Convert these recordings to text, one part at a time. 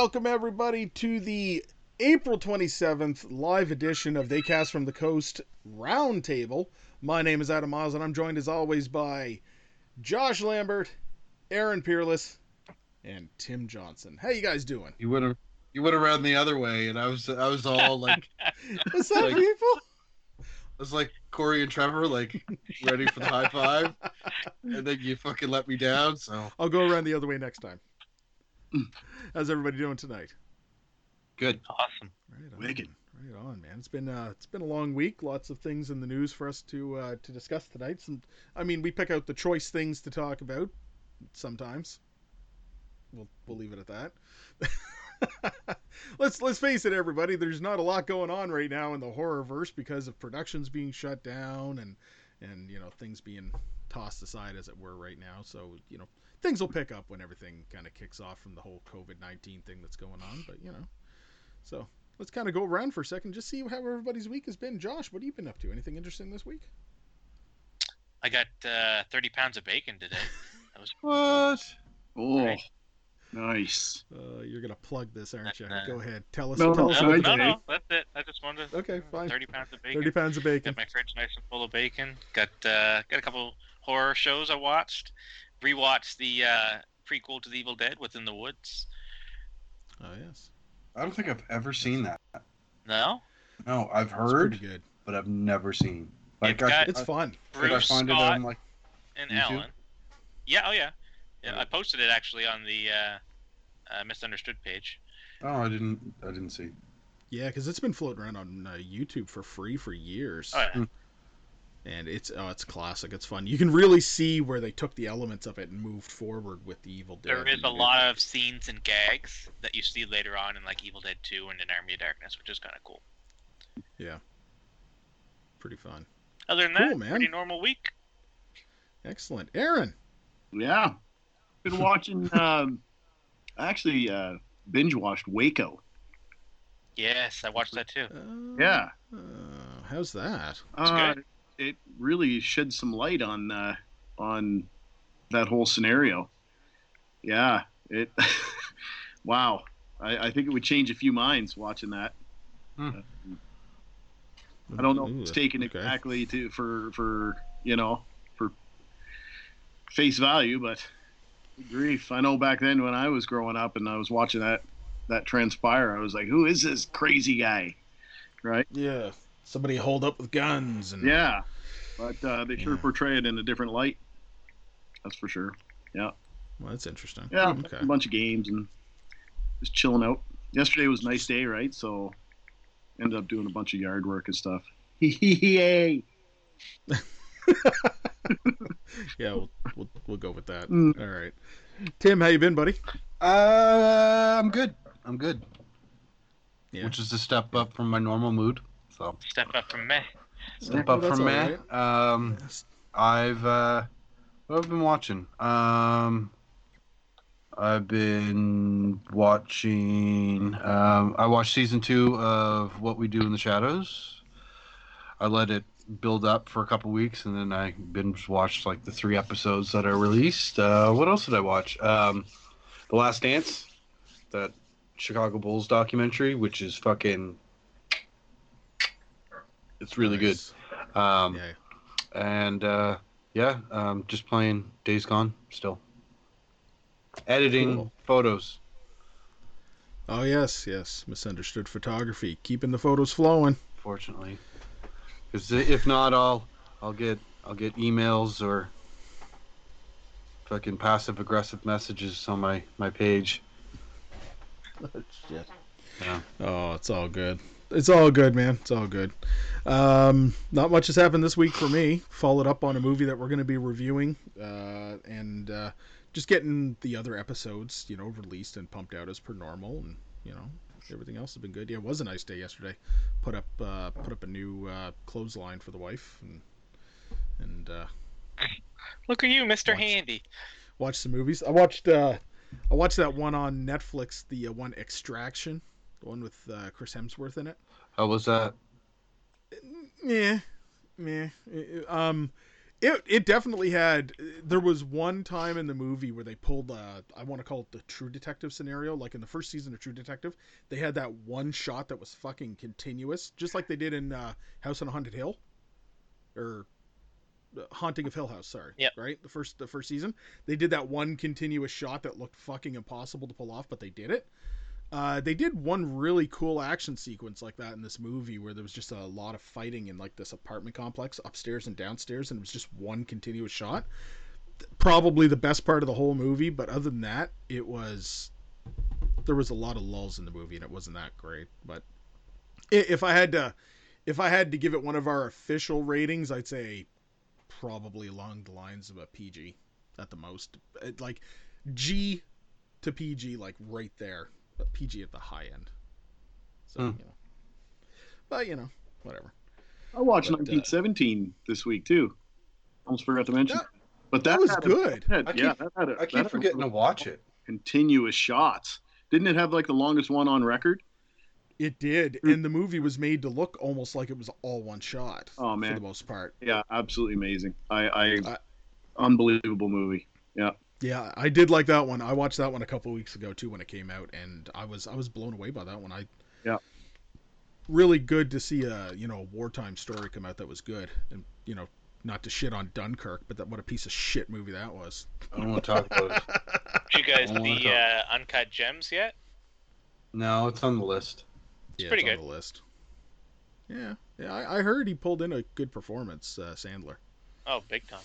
Welcome, everybody, to the April 27th live edition of They Cast from the Coast Roundtable. My name is Adam Oz, and I'm joined as always by Josh Lambert, Aaron Peerless, and Tim Johnson. How you guys doing? You would have you would have ran the other way, and I was I was all like, What's up, Like- people? I was like Corey and Trevor, like ready for the high five, and then you fucking let me down. So I'll go around the other way next time. How's everybody doing tonight? good. Awesome. Right on. Wicked. Right on, man. It's been uh, it's been a long week. Lots of things in the news for us to uh, to discuss tonight. Some, I mean, we pick out the choice things to talk about. Sometimes. We'll we'll leave it at that. let's let's face it, everybody. There's not a lot going on right now in the horror verse because of productions being shut down and and you know things being tossed aside as it were right now. So you know things will pick up when everything kind of kicks off from the whole COVID nineteen thing that's going on. But you know, so let's kind of go around for a second, just see how everybody's week has been. Josh, what have you been up to? Anything interesting this week? I got uh, 30 pounds of bacon today. That was What? Oh, Right. nice. Uh, you're gonna plug this, aren't you? Uh, Go ahead, tell us. no, tell no, us no, what no, no, that's it. I just wanted to, Okay, fine. 30 pounds of bacon. Thirty pounds of bacon. Got my fridge nice and full of bacon. Got uh, got a couple horror shows I watched. Rewatched the uh, prequel to The Evil Dead, Within the Woods. Oh yes, I don't think I've ever seen that. No, No, I've heard, pretty good. but I've never seen. Like It's I, It's I, fun. could I Bruce find it Scott on like and YouTube? Ellen. Yeah, oh yeah, yeah. Okay. I posted it actually on the uh, uh, misunderstood page. Oh, I didn't. I didn't see. Yeah, because it's been floating around on uh, YouTube for free for years, Oh yeah. And it's oh, it's classic. It's fun. You can really see where they took the elements of it and moved forward with the Evil Dead. There is a lot of scenes and gags that you see later on in like Evil Dead 2 and in Army of Darkness, which is kind of cool. Yeah, pretty fun. Other than Cool, that, man. pretty normal week. Excellent, Aaron. Yeah. Been watching, um, I actually, uh, binge watched Waco. Yes, I watched that too. Uh, Yeah. Uh, how's that? Uh, good. It really shed some light on, uh, on that whole scenario. Yeah. It, wow. I, I think it would change a few minds watching that. Hmm. I don't know if Ooh, it's taken okay. exactly to for for you know for face value, but grief. I know back then when I was growing up and I was watching that that transpire, I was like, "Who is this crazy guy?" Right? Yeah, somebody hold up with guns and Yeah, but uh, they sure Yeah. portray it in a different light. That's for sure. Yeah. Well, that's interesting. Yeah, Okay. a bunch of games and just chilling out. Yesterday was a nice day, right? So ended up doing a bunch of yard work and stuff. Yay! Yeah, we'll, we'll we'll go with that. Mm. All right. Tim, how you been, buddy? Uh, I'm good. I'm good. Yeah. Which is a step up from my normal mood. So Step up from me. step Well, up that's from me. all right. Um, I've uh, what have been watching? Um, I've been watching. Um, I watched season two of What We Do in the Shadows. I let it build up for a couple weeks, and then I binge watched like the three episodes that are released. Uh, what else did I watch? Um, the Last Dance, that Chicago Bulls documentary, which is fucking. It's really Nice. good. Um, Yeah. and uh, yeah, um, just playing Days Gone still. Editing Cool. photos. Oh yes, yes. Misunderstood photography, keeping the photos flowing. Fortunately, because if not, I'll I'll get I'll get emails or fucking passive aggressive messages on my my page. Shit. Yeah. Oh, it's all good. It's all good, man. It's all good. Um, not much has happened this week for me. Followed up on a movie that we're going to be reviewing, uh, and uh, just getting the other episodes, you know, released and pumped out as per normal, and you know, everything else has been good. Yeah, it was a nice day yesterday. Put up uh, put up a new uh, clothesline for the wife, and and uh, Look at you, Mr. Handy. watched some movies. I watched uh, I watched that one on Netflix, the uh, one Extraction, the one with uh, Chris Hemsworth in it. How was that? Yeah, yeah. Um, It it definitely had. There was one time in the movie where they pulled. Uh, I want to call it the True Detective scenario. Like in the first season of True Detective, they had that one shot that was fucking continuous, just like they did in uh, House on a Haunted Hill, or uh, Haunting of Hill House. Sorry. Yep. Right. The first the first season, they did that one continuous shot that looked fucking impossible to pull off, but they did it. Uh, they did one really cool action sequence like that in this movie where there was just a lot of fighting in like this apartment complex upstairs and downstairs, and it was just one continuous shot. Probably the best part of the whole movie, but other than that, it was there was a lot of lulls in the movie, and it wasn't that great. But if I had to, if I had to give it one of our official ratings, I'd say probably along the lines of a PG at the most, like G to PG, like right there but PG at the high end. So Hmm. you know, but you know, whatever. I watched But, uh, 1917 this week too. Almost forgot to mention. That- but That that, was had a- good. had- I yeah, keep- that had a- I keep had forgetting to watch it. continuous shots. Didn't it have like the longest one on record? It did, and the movie was made to look almost like it was all one shot. Oh, man, for man. the most part. Yeah, absolutely amazing. I, I I- unbelievable movie. Yeah, I did like that one. I watched that one a couple weeks ago too when it came out, and I was I was blown away by that one. I Yeah. really good to see a you know a wartime story come out that was good, and you know not to shit on Dunkirk, but that what a piece of shit movie that was. I don't want to talk about it. Did you guys I wanna see talk. uh, Uncut Gems yet? No, it's on the list. yeah, pretty it's good. on the list. Yeah, yeah, I, I heard he pulled in a good performance, uh, Sandler. Oh, big time.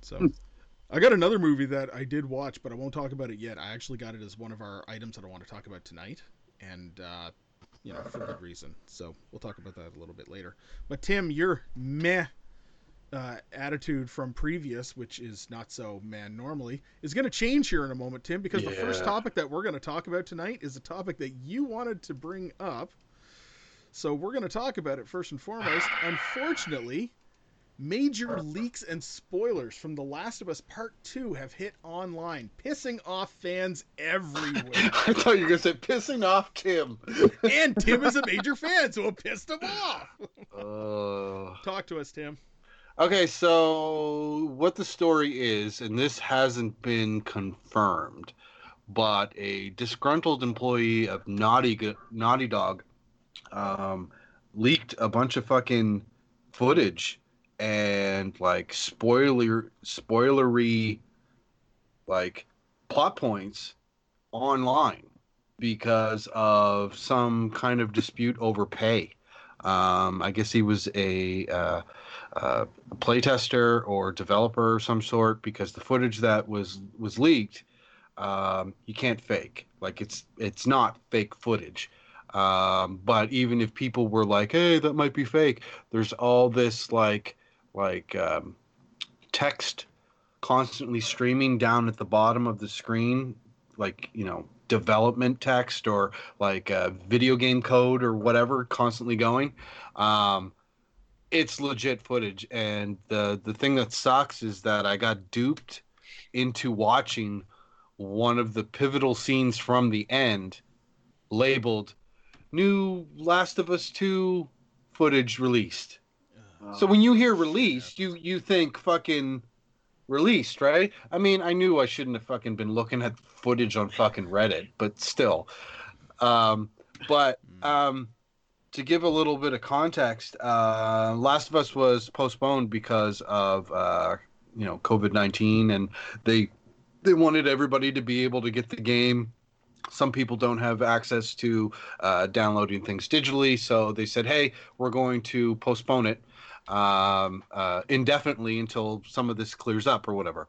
So I got another movie that I did watch, but I won't talk about it yet. I actually got it as one of our items that I want to talk about tonight, and uh, you know for good reason. So we'll talk about that a little bit later. But Tim, your meh uh, attitude from previous, which is not so man normally, is going to change here in a moment, Tim, because the first topic that we're going to talk about tonight is a topic that you wanted to bring up. So we're going to talk about it first and foremost. Unfortunately, major leaks and spoilers from The Last of Us Part 2 have hit online, pissing off fans everywhere. I thought you were gonna say pissing off Tim. and Tim is a major fan, so it pissed him off. Uh, Talk to us, Tim. okay, so what the story is, and this hasn't been confirmed, but a disgruntled employee of Naughty Naughty Dog um, leaked a bunch of fucking footage and like spoiler spoilery like plot points online because of some kind of dispute over pay. Um, I guess he was a, uh, uh, playtester or developer of some sort because the footage that was was leaked, um, you can't fake. Like it's it's not fake footage. Um, but even if people were like, "Hey, that might be fake," there's all this like like um, text constantly streaming down at the bottom of the screen, like you know development text or like uh, video game code or whatever constantly going. Um, it's legit footage, and the the thing that sucks is that I got duped into watching one of the pivotal scenes from the end, labeled "New Last of Us Two footage released." So when you hear released, you you think fucking released, right? I mean, I knew I shouldn't have fucking been looking at footage on fucking Reddit, but still. Um, but um, to give a little bit of context, uh, Last of Us was postponed because of uh, you know COVID nineteen, and they they wanted everybody to be able to get the game. Some people don't have access to uh, downloading things digitally, so they said, "Hey, we're going to postpone it." Um, uh, indefinitely until some of this clears up or whatever.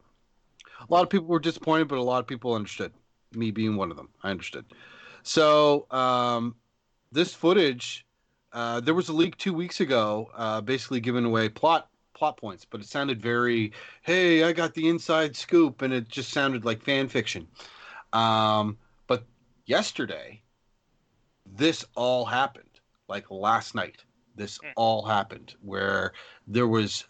A lot of people were disappointed, but a lot of people understood. Me being one of them, I understood. So um, this footage, uh, there was a leak two weeks ago, uh, basically giving away plot plot points, but it sounded very, "Hey, I got the inside scoop," and it just sounded like fan fiction. Um, but yesterday, this all happened, like last night this Hmm. all happened where there was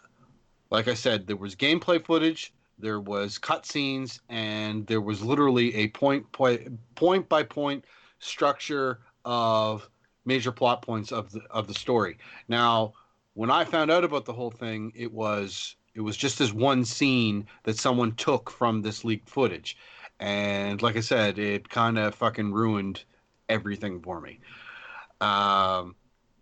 like i said there was gameplay footage there was cutscenes and there was literally a point point point by point structure of major plot points of the of the story now when i found out about the whole thing it was It was just this one scene that someone took from this leaked footage. And like I said, it kind of fucking ruined everything for me. Um,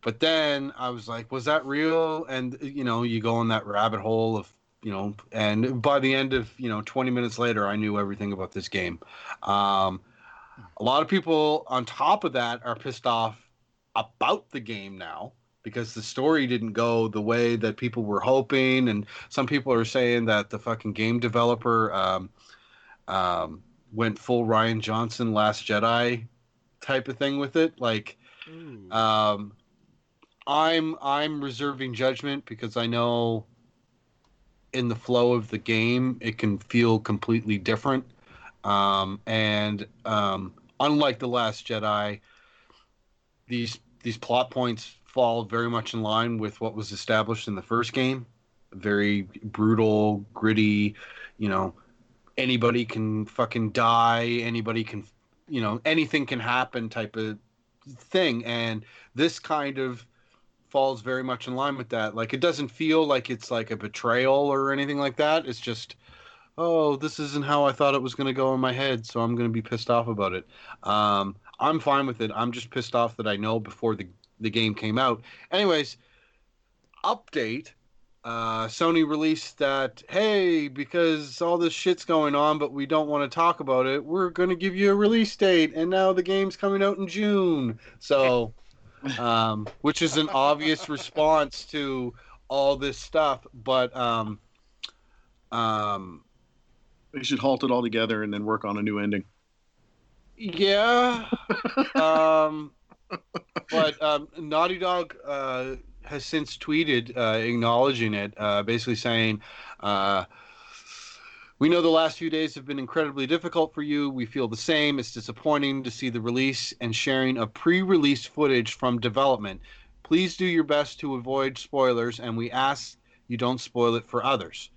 but then I was like, was that real? And, you know, you go in that rabbit hole of, you know, and by the end of, you know, 20 minutes later, I knew everything about this game. Um, a lot of people on top of that are pissed off about the game now because the story didn't go the way that people were hoping and some people are saying that the fucking game developer um, um, went full Rian Johnson Last Jedi type of thing with it like um, I'm I'm reserving judgment because I know in the flow of the game it can feel completely different um, and um, unlike the Last Jedi, these these plot points fall very much in line with what was established in the first game. Very brutal, gritty. You know, anybody can fucking die. Anybody can, you know, anything can happen type of thing. And this kind of falls very much in line with that. Like it doesn't feel like it's like a betrayal or anything like that. It's just oh, this isn't how I thought it was going to go in my head, so I'm going to be pissed off about it. Um, I'm fine with it. I'm just pissed off that I know before the the game came out. Anyways, update. Uh, Sony released that hey, because all this shit's going on, but we don't want to talk about it. We're going to give you a release date, and now the game's coming out in June. So, um, which is an obvious response to all this stuff, but um, um, They should halt it all together and then work on a new ending. Yeah. um, but um, Naughty Dog uh, has since tweeted uh, acknowledging it, uh, basically saying, uh, We know the last few days have been incredibly difficult for you. We feel the same. It's disappointing to see the release and sharing of pre release footage from development. Please do your best to avoid spoilers, and we ask you don't spoil it for others.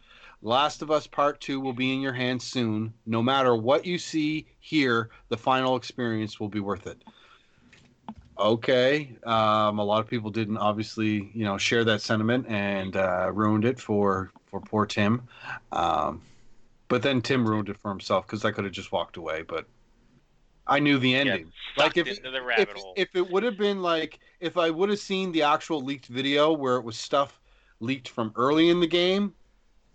Last of Us Part 2 will be in your hands soon. No matter what you see here, the final experience will be worth it. Okay. Um, a lot of people didn't obviously, you know, share that sentiment and uh, ruined it for, for poor Tim. Um, but then Tim ruined it for himself because I could have just walked away, but I knew the ending. like if, the if, if it would have been like if I would have seen the actual leaked video where it was stuff leaked from early in the game,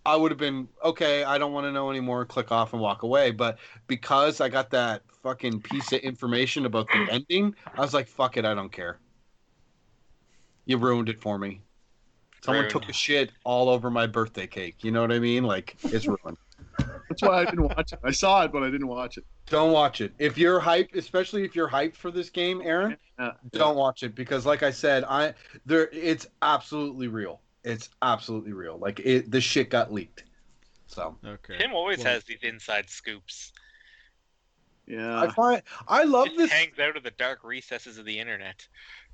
I would have been okay. I don't want to know anymore. Click off and walk away. But because I got that fucking piece of information about the ending, I was like, "Fuck it, I don't care." You ruined it for me. Someone Ruined. took a shit all over my birthday cake. You know what I mean? Like it's ruined. That's why I didn't watch it. I saw it, but I didn't watch it. don't watch it. If you're hyped, especially if you're hyped for this game, Aaron, Uh, don't watch it because like i said i there it's absolutely real it's absolutely real like it the shit got leaked so okay. Tim always Well- has these inside scoops. yeah. i find i love Just this hangs out of the dark recesses of the internet.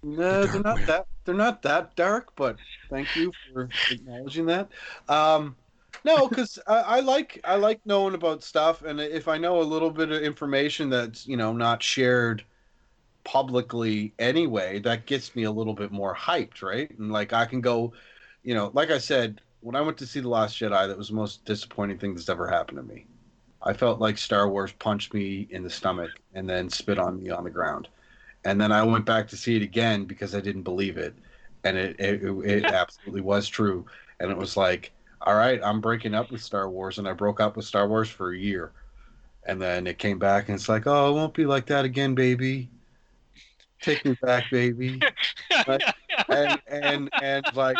no The they're not web. that they're not that dark but thank you for acknowledging that um no because I, I like i like knowing about stuff and if i know a little bit of information that's you know not shared publicly anyway that gets me a little bit more hyped right? And like i can go you know like i said when i went to see the last jedi that was the most disappointing thing that's ever happened to me. I felt like star wars punched me in the stomach and then spit on me on the ground. And then i went back to see it again because i didn't believe it. And it it, it absolutely was true. And it was like all right i'm breaking up with star wars and i broke up with star wars for a year. And then it came back and it's like oh it won't be like that again baby. Take me back baby. And and and like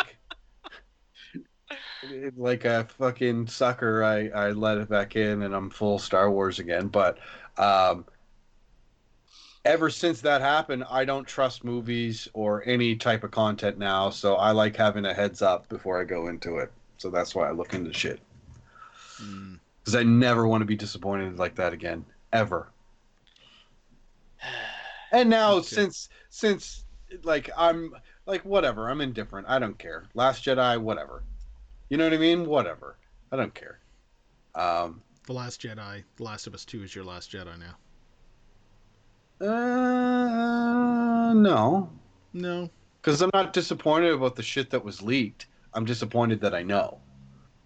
like a fucking sucker i i let it back in and i'm full star wars again. But um ever since that happened i don't trust movies or any type of content now so i like having a heads up before i go into it so that's why i look into shit. Mm. because i never want to be disappointed like that again ever. And now Okay. since since like i'm like whatever i'm indifferent i don't care. Last jedi whatever. You know what i mean? Whatever. I don't care. Um The Last Jedi, The Last of Us Two is your Last Jedi now. uh no. No. because i'm not disappointed about the shit that was leaked i'm disappointed that i know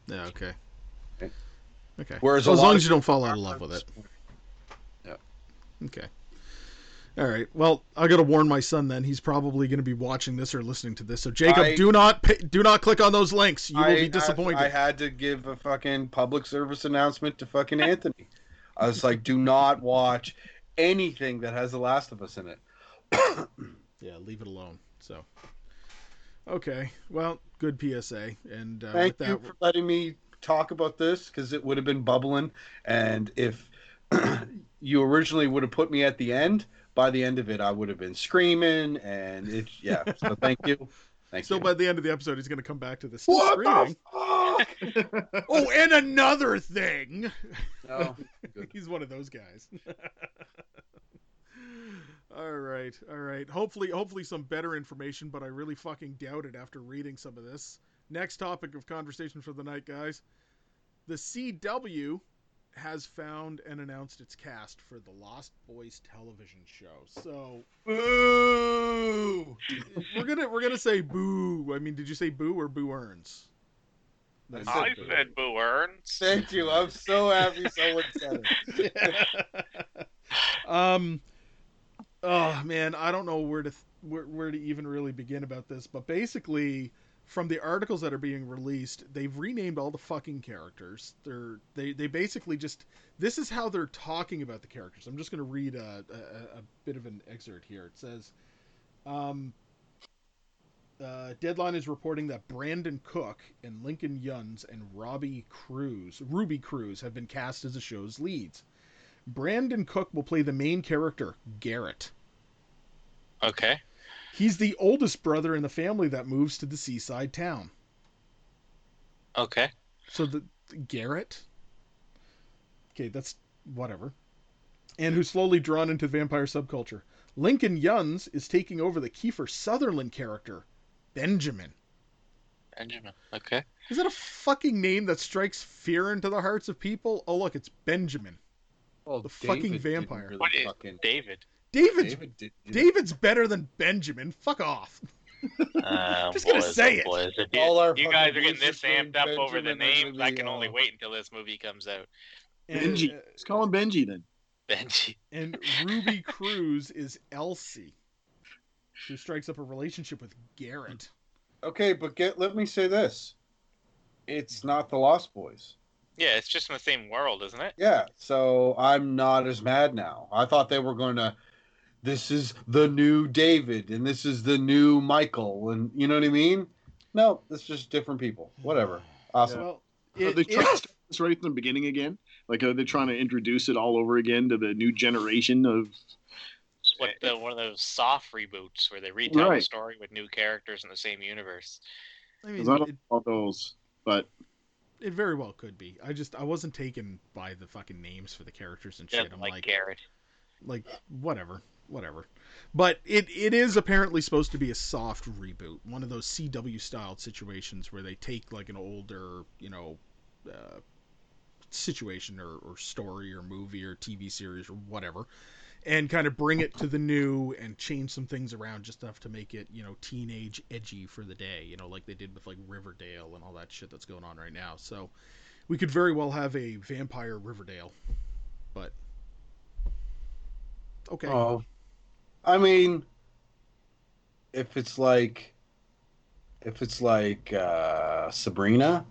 Yeah. Okay. Okay. Okay. Whereas a as long as you don't fall out of love with it. Yeah. Okay. All right. Well, I got to warn my son. Then he's probably going to be watching this or listening to this. So Jacob, I- do not pay, do not click on those links. You will be disappointed. I had to give a fucking public service announcement to fucking Anthony. I was like, do not watch anything that has The Last of Us in it. Yeah, leave it alone. So. Okay. Well, good PSA. And uh, Thank with you for letting me talk about this because it would have been bubbling. And if you originally would have put me at the end, by the end of it, I would have been screaming. And it, yeah. So thank you. Thank so you. by the end of the episode, he's going to come back to this what screaming. the fuck? Oh, and another thing. Good. He's one of those guys. all right, all right. Hopefully, hopefully some better information, but I really fucking doubt it after reading some of this. Next topic of conversation for the night, guys. The CW has found and announced its cast for the Lost Boys television show. So Boo! we're gonna we're gonna say boo. I mean, did you say boo or boo earns? That's I it. said Boo Earns. Thank you. I'm so happy someone said it. um oh man i don't know where to th- where, where to even really begin about this but basically from the articles that are being released they've renamed all the fucking characters. They're they they basically just this is how they're talking about the characters. I'm just going to read a, a, a bit of an excerpt here. It says um uh, Deadline is reporting that Brandon Cook and Lincoln Younes and Robbie Cruz, Ruby Cruz, have been cast as the show's leads. Brandon Cook will play the main character, Garrett. Okay. He's the oldest brother in the family that moves to the seaside town. Okay. So the Garrett. Okay, that's whatever. And who's slowly drawn into the vampire subculture. Lincoln Younes is taking over the Kiefer Sutherland character, Benjamin. Benjamin. Okay. Is that a fucking name that strikes fear into the hearts of people? Oh look, it's Benjamin. Well, The fucking David didn't vampire. really What is fucking- David? David's David did, did- David's better than Benjamin. Fuck off. Uh, Just gonna say oh, it. boys. If you, All our you guys are getting this amped up over the Benjamin are names. I can only uh, wait until this movie comes out. And, Benji. uh, Let's call him Benji then. Benji. and Ruby Cruz is Elsie, who strikes up a relationship with Garrett. Okay, but get let me say this. It's not the Lost Boys. Yeah, it's just in the same world, isn't it? Yeah, so I'm not as mad now. I thought they were going to. This is the new David, and this is the new Michael, and you know what I mean? No, it's just different people. Whatever. Awesome. Well, Are they trying to it- start this right from the beginning again? Like, are they trying to introduce it all over again to the new generation of? It's what the one of those soft reboots where they retell the story with new characters in the same universe. I mean, 'cause I don't it, know those, but it very well could be. I just I wasn't taken by the fucking names for the characters and shit. I'm like, like, Garrett. like whatever, whatever. But it it is apparently supposed to be a soft reboot, one of those CW styled situations where they take like an older, you know, uh, situation or, or story or movie or TV series or whatever, and kind of bring it to the new and change some things around just enough to make it you know teenage edgy for the day, you know, like they did with like Riverdale and all that shit that's going on right now. So we could very well have a vampire Riverdale, but okay. Oh, I mean, if it's like, if it's like uh, Sabrina,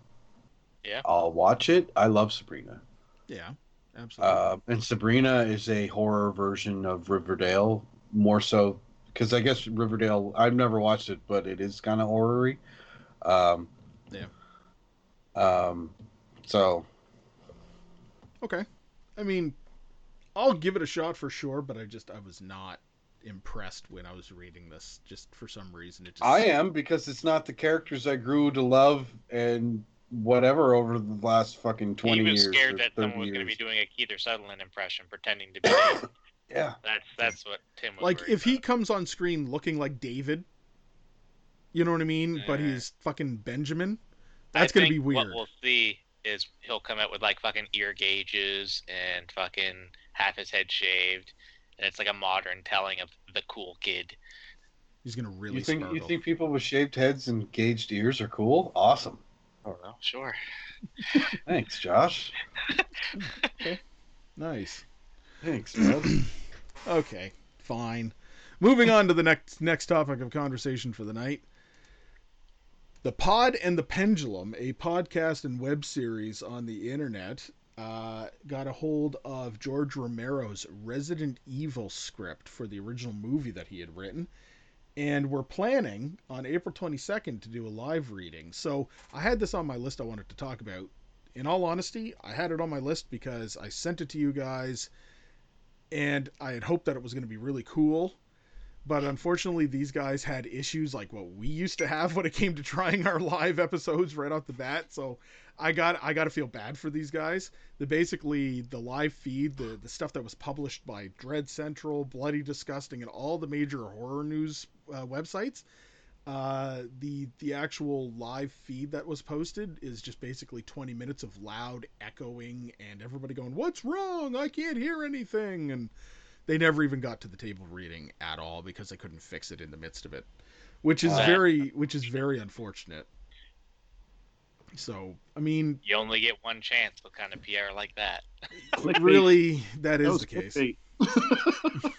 Yeah. I'll watch it. I love Sabrina. Yeah, absolutely. Uh, and Sabrina is a horror version of Riverdale, more so because I guess Riverdale. I've never watched it, but it is kind of horror-y. Um, Yeah. Um, so okay. I mean, I'll give it a shot for sure, but I just I was not impressed when I was reading this. Just for some reason, it just I am because it's not the characters I grew to love and whatever over the last fucking twenty years. he was years. scared that 30 someone was going to be doing a Keith Sutherland impression, pretending to be. Yeah. that's that's what Tim was. like worried if he comes on screen looking like David, you know what I mean? But he's fucking Benjamin. I That's gonna be weird. What we'll see is he'll come out with like fucking ear gauges and fucking half his head shaved, and it's like a modern telling of the cool kid. He's gonna really you think sparkle. you think people with shaved heads and gauged ears are cool? Awesome. Oh well, sure. Thanks, Josh. okay. Nice. Thanks. Okay, fine. Moving on to the next next topic of conversation for the night. The Pod and the Pendulum, a podcast and web series on the internet, uh, got a hold of George Romero's Resident Evil script for the original movie that he had written, and we're planning on April 22nd to do a live reading. So I had this on my list I wanted to talk about. In all honesty, I had it on my list because I sent it to you guys and I had hoped that it was going to be really cool. But unfortunately, these guys had issues like what we used to have when it came to trying our live episodes right off the bat. So I got I got to feel bad for these guys. The basically the live feed, the the stuff that was published by Dread Central, Bloody Disgusting, and all the major horror news uh, websites. Uh, the the actual live feed that was posted is just basically 20 minutes of loud echoing and everybody going, "What's wrong? I can't hear anything." And they never even got to the table reading at all because they couldn't fix it in the midst of it, which is Uh. very which is very unfortunate. So, I mean, You only get one chance with kind of PR like that. Really, that That is was the case.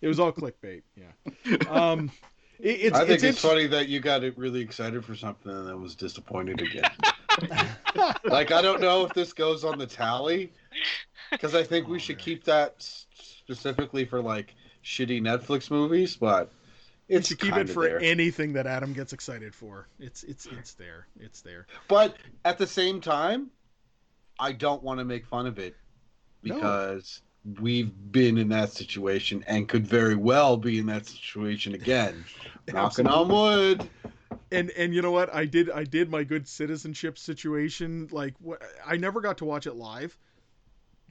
It was all clickbait. Yeah. Um, it, it's I think it's, it's, int- funny that you got it really excited for something and then was disappointed again. like I don't know if this goes on the tally because I think we Oh, should man. keep that s- specifically for like shitty Netflix movies, but it's should keep it for there. anything that Adam gets excited for. It's it's it's there. It's there. But at the same time, I don't want to make fun of it No. because we've been in that situation and could very well be in that situation again. Knocking on wood. And and you know what? I did I did my good citizenship situation. Like what I never got to watch it live.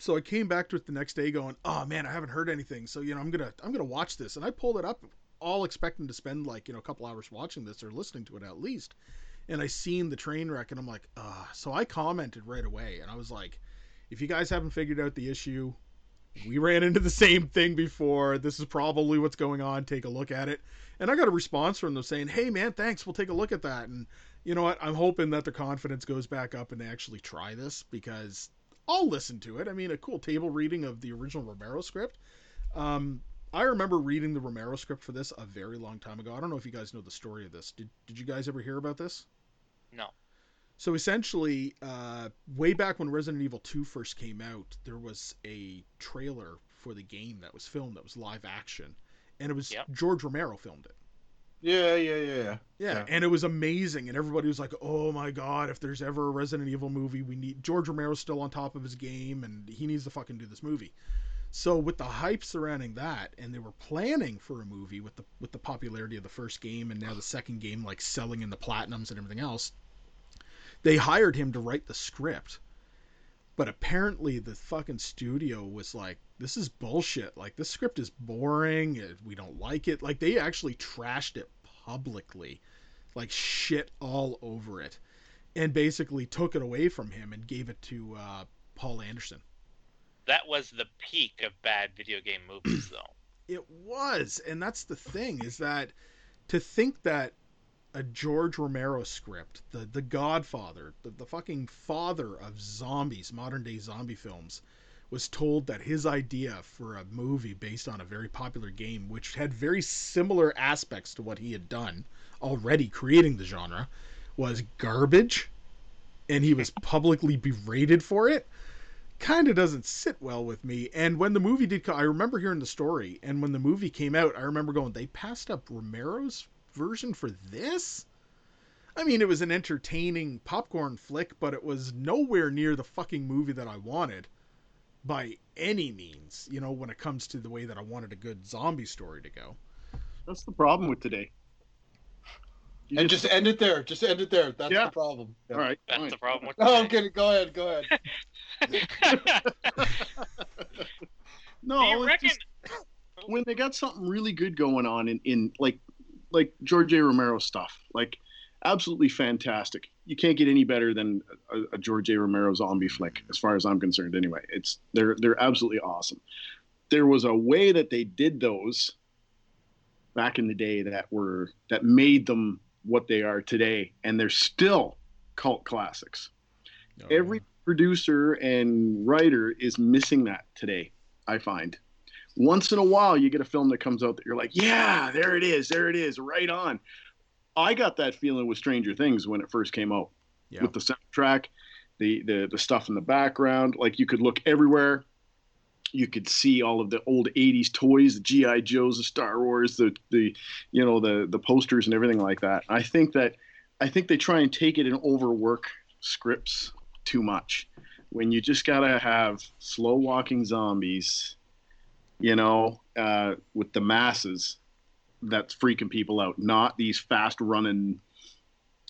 So I came back to it the next day going, "Oh man, I haven't heard anything. So, you know, I'm going to I'm to watch this." And I pulled it up all expecting to spend like, you know, a couple hours watching this or listening to it at least. And I seen the train wreck and I'm like, "Ah." So I commented right away and I was like, "If you guys haven't figured out the issue, we ran into the same thing before. This is probably what's going on. Take a look at it." And I got a response from them saying, "Hey man, thanks. We'll take a look at that." And you know what? I'm hoping that their confidence goes back up and they actually try this because I'll listen to it. I mean, a cool table reading of the original Romero script. Um, I remember reading the Romero script for this a very long time ago. I don't know if you guys know the story of this. Did Did you guys ever hear about this? No. So essentially, uh, way back when Resident Evil 2 first came out, there was a trailer for the game that was filmed that was live action, and it was Yep. George Romero filmed it. Yeah, yeah, yeah, yeah. Yeah, and it was amazing, and everybody was like, "Oh my god, if there's ever a Resident Evil movie, we need George Romero's still on top of his game, and he needs to fucking do this movie." So with the hype surrounding that, and they were planning for a movie with the with the popularity of the first game, and now the second game like selling in the platinums and everything else, they hired him to write the script. But apparently, the fucking studio was like, "This is bullshit. Like this script is boring. We don't like it." Like they actually trashed it publicly, like shit all over it, and basically took it away from him and gave it to uh, Paul Anderson. That was the peak of bad video game movies, though. It was, and that's the thing is that to think that a George Romero script, the the Godfather, the, the fucking father of zombies, modern day zombie films, was told that his idea for a movie based on a very popular game, which had very similar aspects to what he had done already creating the genre, was garbage, and he was publicly berated for it kind of doesn't sit well with me. And when the movie did, I remember hearing the story, and when the movie came out, I remember going, they passed up Romero's version for this. I mean, it was an entertaining popcorn flick, but it was nowhere near the fucking movie that I wanted by any means. You know, when it comes to the way that I wanted a good zombie story to go. That's the problem with today. You And just end it there. Just end it there. That's Yeah. the problem. Yeah. all right. That's fine. the problem with No, I'm kidding. Go ahead. Go ahead. No, Do you reckon? just- when they got something really good going on in, in like like George A. Romero stuff, like absolutely fantastic. You can't get any better than a, a George A. Romero zombie flick, as far as I'm concerned. Anyway, it's they're they're absolutely awesome. There was a way that they did those back in the day that were that made them what they are today, and they're still cult classics. No. Every producer and writer is missing that today, I find. Once in a while, you get a film that comes out that you're like, yeah, there it is, there it is, right on. I got that feeling with Stranger Things when it first came out, yeah. with the soundtrack, the, the the stuff in the background. Like you could look everywhere, you could see all of the old '80s toys, the GI Joes, the Star Wars, the the you know the the posters and everything like that. I think that I think they try and take it and overwork scripts too much. When you just gotta have slow walking zombies, you know, uh, with the masses that's freaking people out, not these fast running.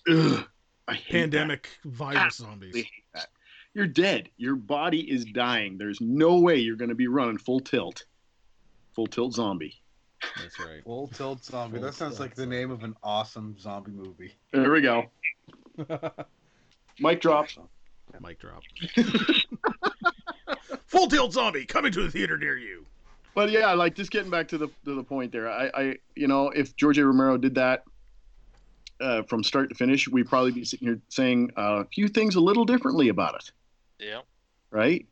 Ugh, I hate that. pandemic virus zombies. Hate that. You're dead. Your body is dying. There's no way you're going to be running full tilt. Full tilt zombie. That's right. Full Tilt Zombie. Full that sounds like the name of an awesome zombie movie. There we go. Mic drop. Mic drop. Full tilt zombie coming to the theater near you. But yeah, like just getting back to the to the point there. I, I you know, if George A. Romero did that uh, from start to finish, we'd probably be sitting here saying a few things a little differently about it, Yeah. right?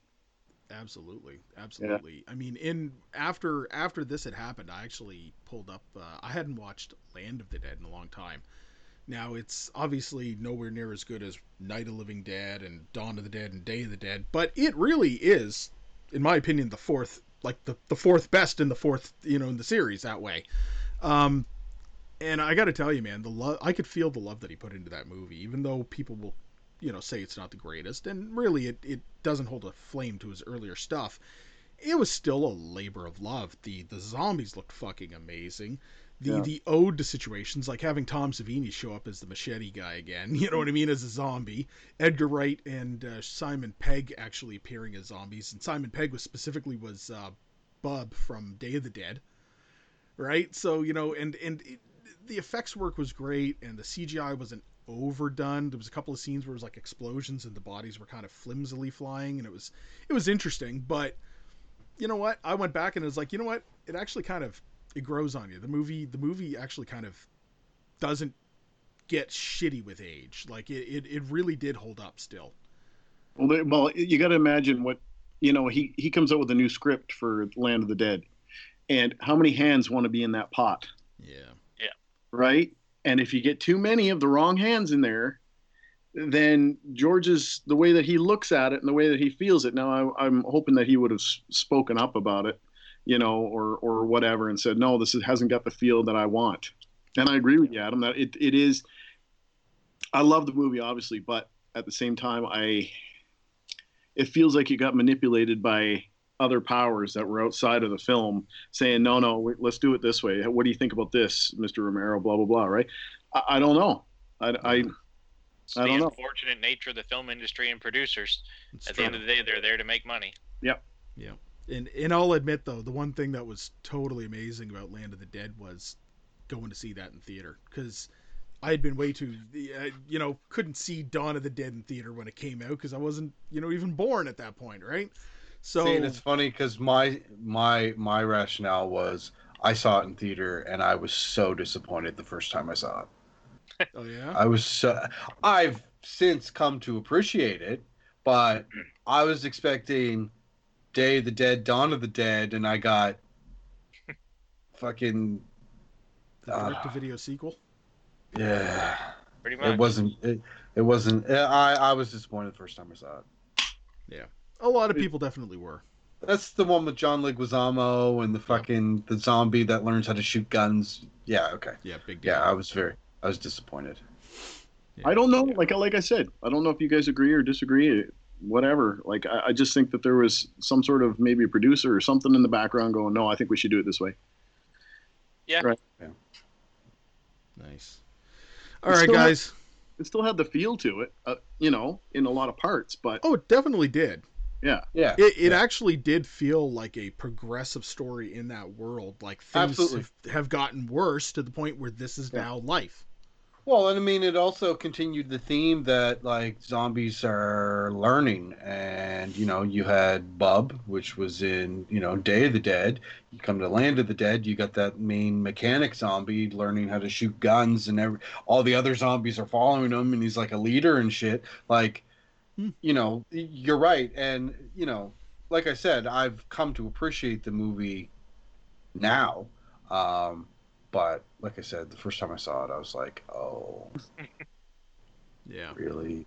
Absolutely, absolutely. I mean, in after after this had happened, I actually pulled up. Uh, I hadn't watched Land of the Dead in a long time. Now it's obviously nowhere near as good as Night of the Living Dead and Dawn of the Dead and Day of the Dead, but it really is, in my opinion, the fourth, like the the fourth best in the fourth, you know, in the series that way. Um, and I got to tell you, man, the love I could feel the love that he put into that movie, even though people will you know say it's not the greatest. And really it, it doesn't hold a flame to his earlier stuff. It was still a labor of love. The the zombies looked fucking amazing the Yeah. the ode to situations like having tom savini show up as the machete guy again you know what i mean as a zombie. Edgar wright and uh, simon pegg actually appearing as zombies and simon pegg was specifically was uh, bub from day of the dead. Right? So you know and and it, the effects work was great and the cgi wasn't overdone. There was a couple of scenes where it was like explosions and the bodies were kind of flimsily flying and it was it was interesting but you know what? I went back and it was like you know what? It actually kind of it grows on you the movie the movie actually kind of doesn't get shitty with age like it it, it really did hold up still Well, they, well, you got to imagine what you know. He he comes out with a new script for Land of the Dead, and how many hands want to be in that pot, yeah yeah, right? And if you get too many of the wrong hands in there, then George's the way that he looks at it and the way that he feels it. Now, I, I'm hoping that he would have spoken up about it, you know, or or whatever, and said, no, this is, hasn't got the feel that I want. And I agree with you, Adam, that it, it is. I love the movie, obviously, but at the same time, I it feels like it got manipulated by other powers that were outside of the film, saying, "No, no, wait, let's do it this way. What do you think about this, Mr. Romero?" Blah blah blah. Right? I, I don't know. I, I It's the don't know. unfortunate nature of the film industry and producers. It's At true. the end of the day, they're there to make money. And and I'll admit though, the one thing that was totally amazing about Land of the Dead was going to see that in theater because I had been way too, uh, you know, couldn't see Dawn of the Dead in theater when it came out because I wasn't, you know, even born at that point, right? So See, it's funny because my my my rationale was I saw it in theater and I was so disappointed the first time I saw it. oh yeah, I was so I've since come to appreciate it, but I was expecting Day of the Dead, Dawn of the Dead, and I got fucking the uh, direct to video sequel. yeah. Pretty much. It wasn't. It, it wasn't. I I was disappointed the first time I saw it. Yeah, a lot of people definitely were. That's the one with John Leguizamo and the fucking the zombie that learns how to shoot guns. Yeah. Okay. Yeah, big deal. Yeah, I was very. I was disappointed. I don't know. Like I like I said, I don't know if you guys agree or disagree. Whatever. Like I, I just think that there was some sort of maybe a producer or something in the background going, "No, I think we should do it this way." Yeah. Right. Yeah. Nice. All right, still have- guys. It still had the feel to it, uh, you know, in a lot of parts. But Oh, it definitely did. yeah, Yeah. It, it yeah. actually did feel like a progressive story in that world. Like things have, have gotten worse to the point where this is Yeah. now life. Well, and I mean, it also continued the theme that like zombies are learning, and you know, you had Bub, which was in you know Day of the Dead. You come to Land of the Dead, you got that main mechanic zombie learning how to shoot guns, and every, all the other zombies are following him, and he's like a leader and shit. Like, you know, you're right, and you know, like I said, I've come to appreciate the movie now. Um, but like I said, the first time I saw it, I was like, "Oh, Yeah. really?"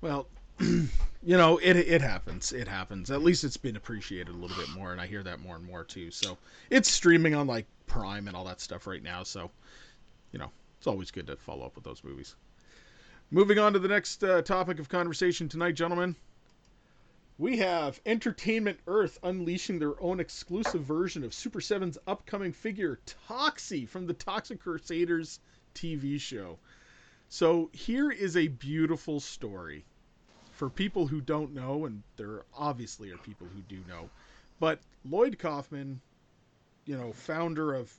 Well, you know, it it happens. It happens. At least it's been appreciated a little bit more, and I hear that more and more too. So it's streaming on like Prime and all that stuff right now. So, you know, it's always good to follow up with those movies. Moving on to the next uh, topic of conversation tonight, gentlemen. We have Entertainment Earth unleashing their own exclusive version of Super 7's upcoming figure, Toxie, from the Toxic Crusaders TV show. So here is a beautiful story for people who don't know, and there obviously are people who do know, but Lloyd Kaufman, you know, founder of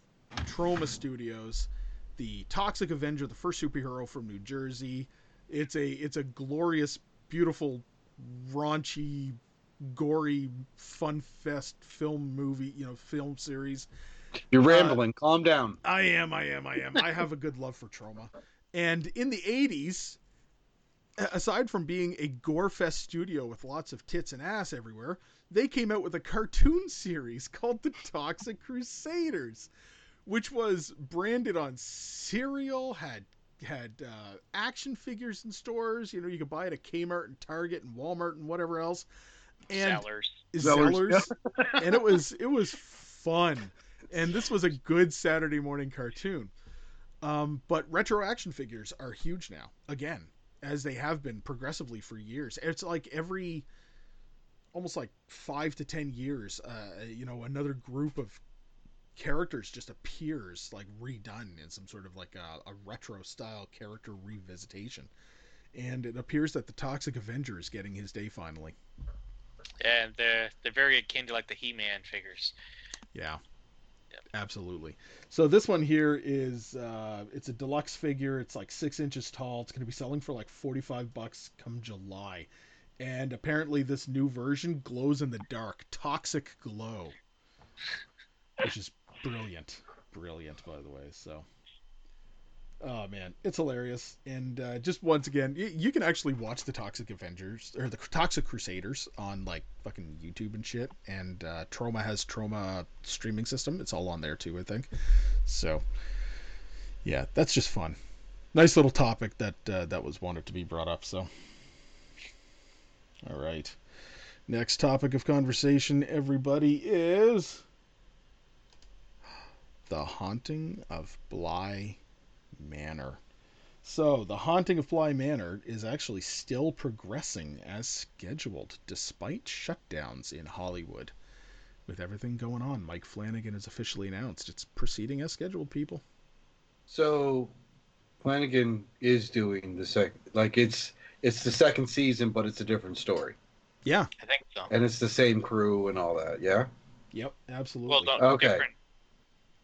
Troma Studios, the Toxic Avenger, the first superhero from New Jersey. It's a it's a glorious, beautiful, raunchy, gory, fun fest film movie, you know, film series. You're Uh, rambling. Calm down. I am, I am, I am. I have a good love for Troma. And in the 80s, aside from being a gore fest studio with lots of tits and ass everywhere, they came out with a cartoon series called The Toxic Crusaders, which was branded on cereal, had had uh, action figures in stores. You know, you could buy it at Kmart and Target and Walmart and whatever else. And Sellers. Zellers, Zellers, and it was it was fun, and this was a good Saturday morning cartoon. Um, but retro action figures are huge now, again, as they have been progressively for years. It's like every almost like five to ten years, uh, you know, another group of characters just appears like redone in some sort of like a, a retro style character revisitation. And it appears that the Toxic Avenger is getting his day finally. And they're they're very akin to like the He-Man figures. Yeah. Yep. Absolutely. So this one here is uh, it's a deluxe figure. It's like six inches tall. It's going to be selling for like forty five bucks come July, and apparently this new version glows in the dark, toxic glow, which is brilliant, brilliant by the way. So, oh man, it's hilarious. And uh, just once again, you, you can actually watch the Toxic Avengers or the Toxic Crusaders on like fucking YouTube and shit. And uh, Troma has Troma streaming system. It's all on there too, I think. So, yeah, that's just fun. Nice little topic that uh, that was wanted to be brought up. So, all right. Next topic of conversation, everybody, is the haunting of Bly Manor. So, the haunting of Bly Manor is actually still progressing as scheduled, despite shutdowns in Hollywood. With everything going on, Mike Flanagan has officially announced it's proceeding as scheduled, people. So, Flanagan is doing the second. Like it's it's the second season, but it's a different story, Yeah. I think so. and it's the same crew and all that. Yeah. Yep. Absolutely. Well, don't, Okay. different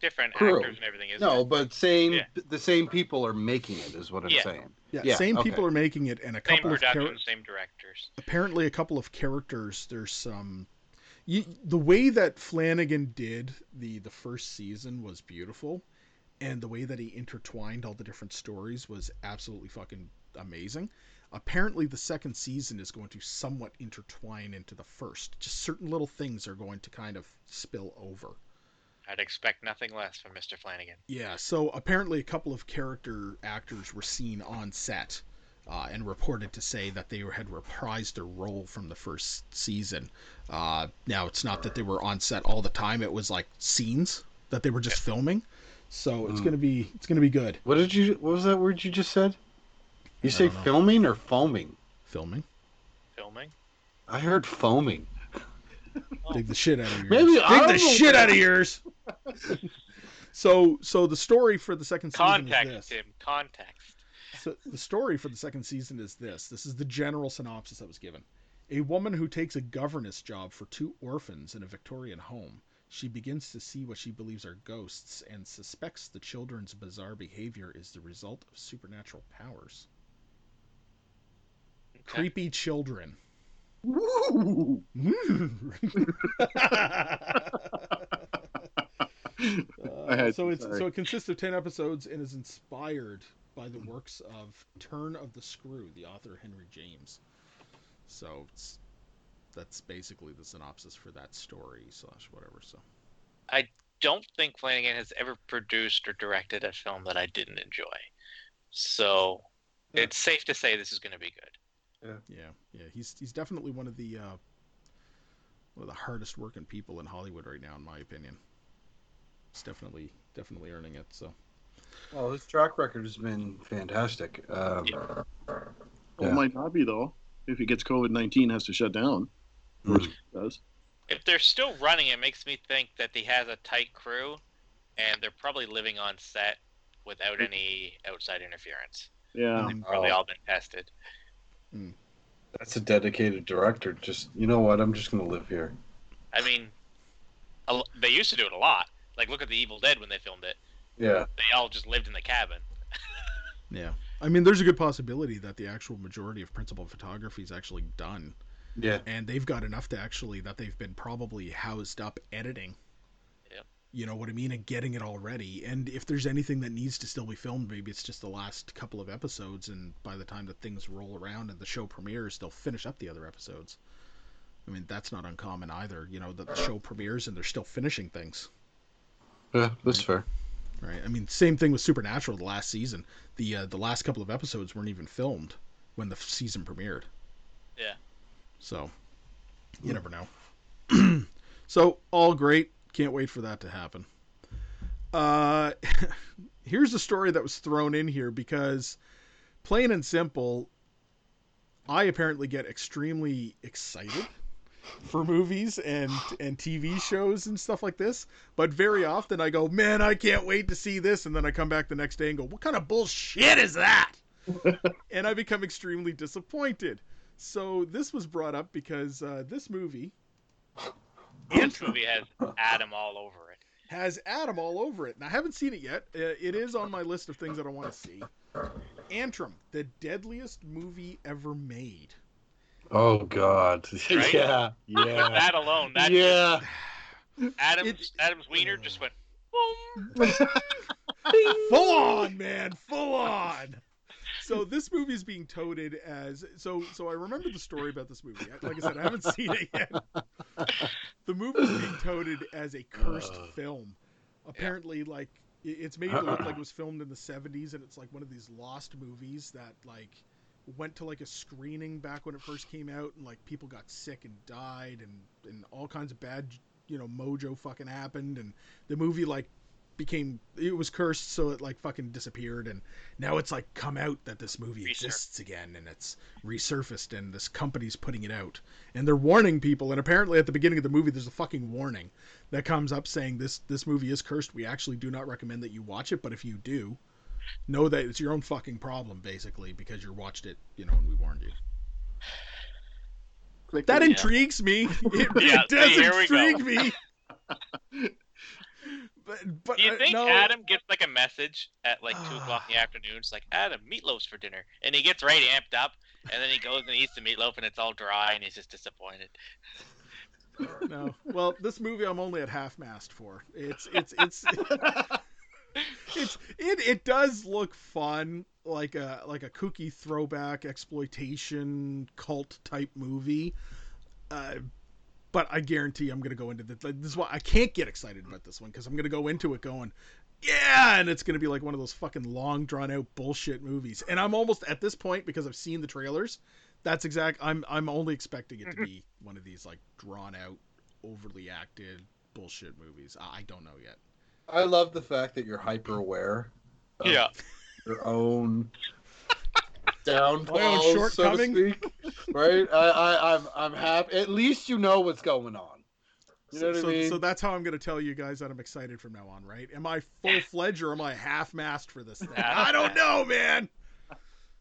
different Crew. actors and everything. Isn't No, it? but same Yeah. the same people are making it is what I'm Yeah. saying. yeah, yeah, Same okay. people are making it, and a same couple of production, char- same directors. apparently a couple of characters. There's some. You, the way that Flanagan did the the first season was beautiful, and the way that he intertwined all the different stories was absolutely fucking amazing. Apparently, the second season is going to somewhat intertwine into the first. Just certain little things are going to kind of spill over. I'd expect nothing less from Mr. Flanagan. Yeah, so apparently a couple of character actors were seen on set uh, and reported to say that they had reprised their role from the first season. Uh, now, it's not that they were on set all the time; it was like scenes that they were just filming. So it's Mm. gonna be it's gonna be good What did you? What was that word you just said? You I say filming or foaming? filming. Filming. I heard foaming. Dig the shit out of yours. Maybe Dig I the shit know. out of yours. so so the story for the second season is this. Context, Tim. Context. So the story for the second season is this. This is the general synopsis that was given. A woman who takes a governess job for two orphans in a Victorian home. She begins to see what she believes are ghosts and suspects the children's bizarre behavior is the result of supernatural powers. Okay. Creepy children. Woo! Uh, had- so it's sorry. so it consists of ten episodes and is inspired by the works of Turn of the Screw, the author Henry James. So it's that's basically the synopsis for that story slash whatever. So I Don't think Flanagan has ever produced or directed a film that I didn't enjoy. So Yeah. it's safe to say this is going to be good. Yeah, yeah, he's he's definitely one of the uh, one of the hardest working people in Hollywood right now, in my opinion. He's definitely definitely earning it. So Well, his track record has been fantastic. Um, Yeah. Well, Yeah. it might not be though. If he gets COVID nineteen, has to shut down. Or Mm. does. If they're still running, it makes me think that he has a tight crew, and they're probably living on set without any outside interference. Yeah. they've Probably Oh. all been tested. That's a dedicated director. Just you know what? I'm just gonna live here. I mean, a l- they used to do it a lot. Like look at the Evil Dead when they filmed it. Yeah. They all just lived in the cabin. yeah, I mean, there's a good possibility that the actual majority of principal photography is actually done. Yeah. and they've got enough to actually that they've been probably housed up editing. Yep. You know what I mean, and getting it all ready. And if there's anything that needs to still be filmed, maybe it's just the last couple of episodes, and by the time that things roll around and the show premieres, they'll finish up the other episodes. I mean, that's not uncommon either. You know that the show premieres and they're still finishing things. Yeah. That's fair. Right. I mean, same thing with Supernatural. The last season, the uh, the last couple of episodes weren't even filmed when the season premiered. Yeah. So, you never know. so all great. Can't wait for that to happen. Uh, here's a story that was thrown in here because, plain and simple, I apparently get extremely excited for movies and and TV shows and stuff like this. But very often I go, man, I can't wait to see this, and then I come back the next day and go, what kind of bullshit is that? and I become extremely disappointed. So this was brought up because uh, this movie This movie has Adam all over it. has Adam all over it, and I haven't seen it yet. Uh, it is on my list of things that I want to see. Antrum, the deadliest movie ever made. Oh God. Right? yeah. Yeah. that alone, that yeah. Adam's It's- Adam's wiener just went. boom. full on, man, full on. So this movie is being touted as so. So I remember the story about this movie. Like I said, I haven't seen it yet. The movie is being touted as a cursed Uh. film. Apparently, like it's made to look like it was filmed in the '70s, and it's like one of these lost movies that like went to like a screening back when it first came out, and like people got sick and died, and and all kinds of bad, you know, mojo fucking happened, and the movie like became it was cursed so it like fucking disappeared and now it's like come out that this movie Resurfaced. exists again and it's resurfaced and this company's putting it out and they're warning people and apparently at the beginning of the movie there's a fucking warning that comes up saying this this movie is cursed we actually do not recommend that you watch it but if you do know that it's your own fucking problem basically because you watched it you know and we warned you that Yeah. intrigues me it, Yeah, it does see, here we go. intrigue me but, but Do you uh, think no. Adam gets like a message at like two o'clock in the afternoon? It's like Adam, meatloaf's for dinner, and he gets right amped up, and then he goes and eats the meatloaf, and it's all dry, and he's just disappointed. no. Well, this movie I'm only at half mast for. It's it's it's it's it it does look fun, like a like a kooky throwback exploitation cult type movie. Uh, but I guarantee I'm gonna go into this. This is why I can't get excited about this one because I'm gonna go into it going, yeah, and it's gonna be like one of those fucking long drawn out bullshit movies. And I'm almost at this point because I've seen the trailers. That's exact. I'm I'm only expecting it to mm-hmm. be one of these like drawn out, overly acted bullshit movies. I I don't know yet. I love the fact that you're hyper aware. Yeah. Your own downfalls, so to speak. Right? I, I, I'm, I'm happy. At least you know what's going on. You know so, I mean? so that's how I'm going to tell you guys that I'm excited from now on, right? Am I full fledged or am I half mast for this thing? I don't know, man.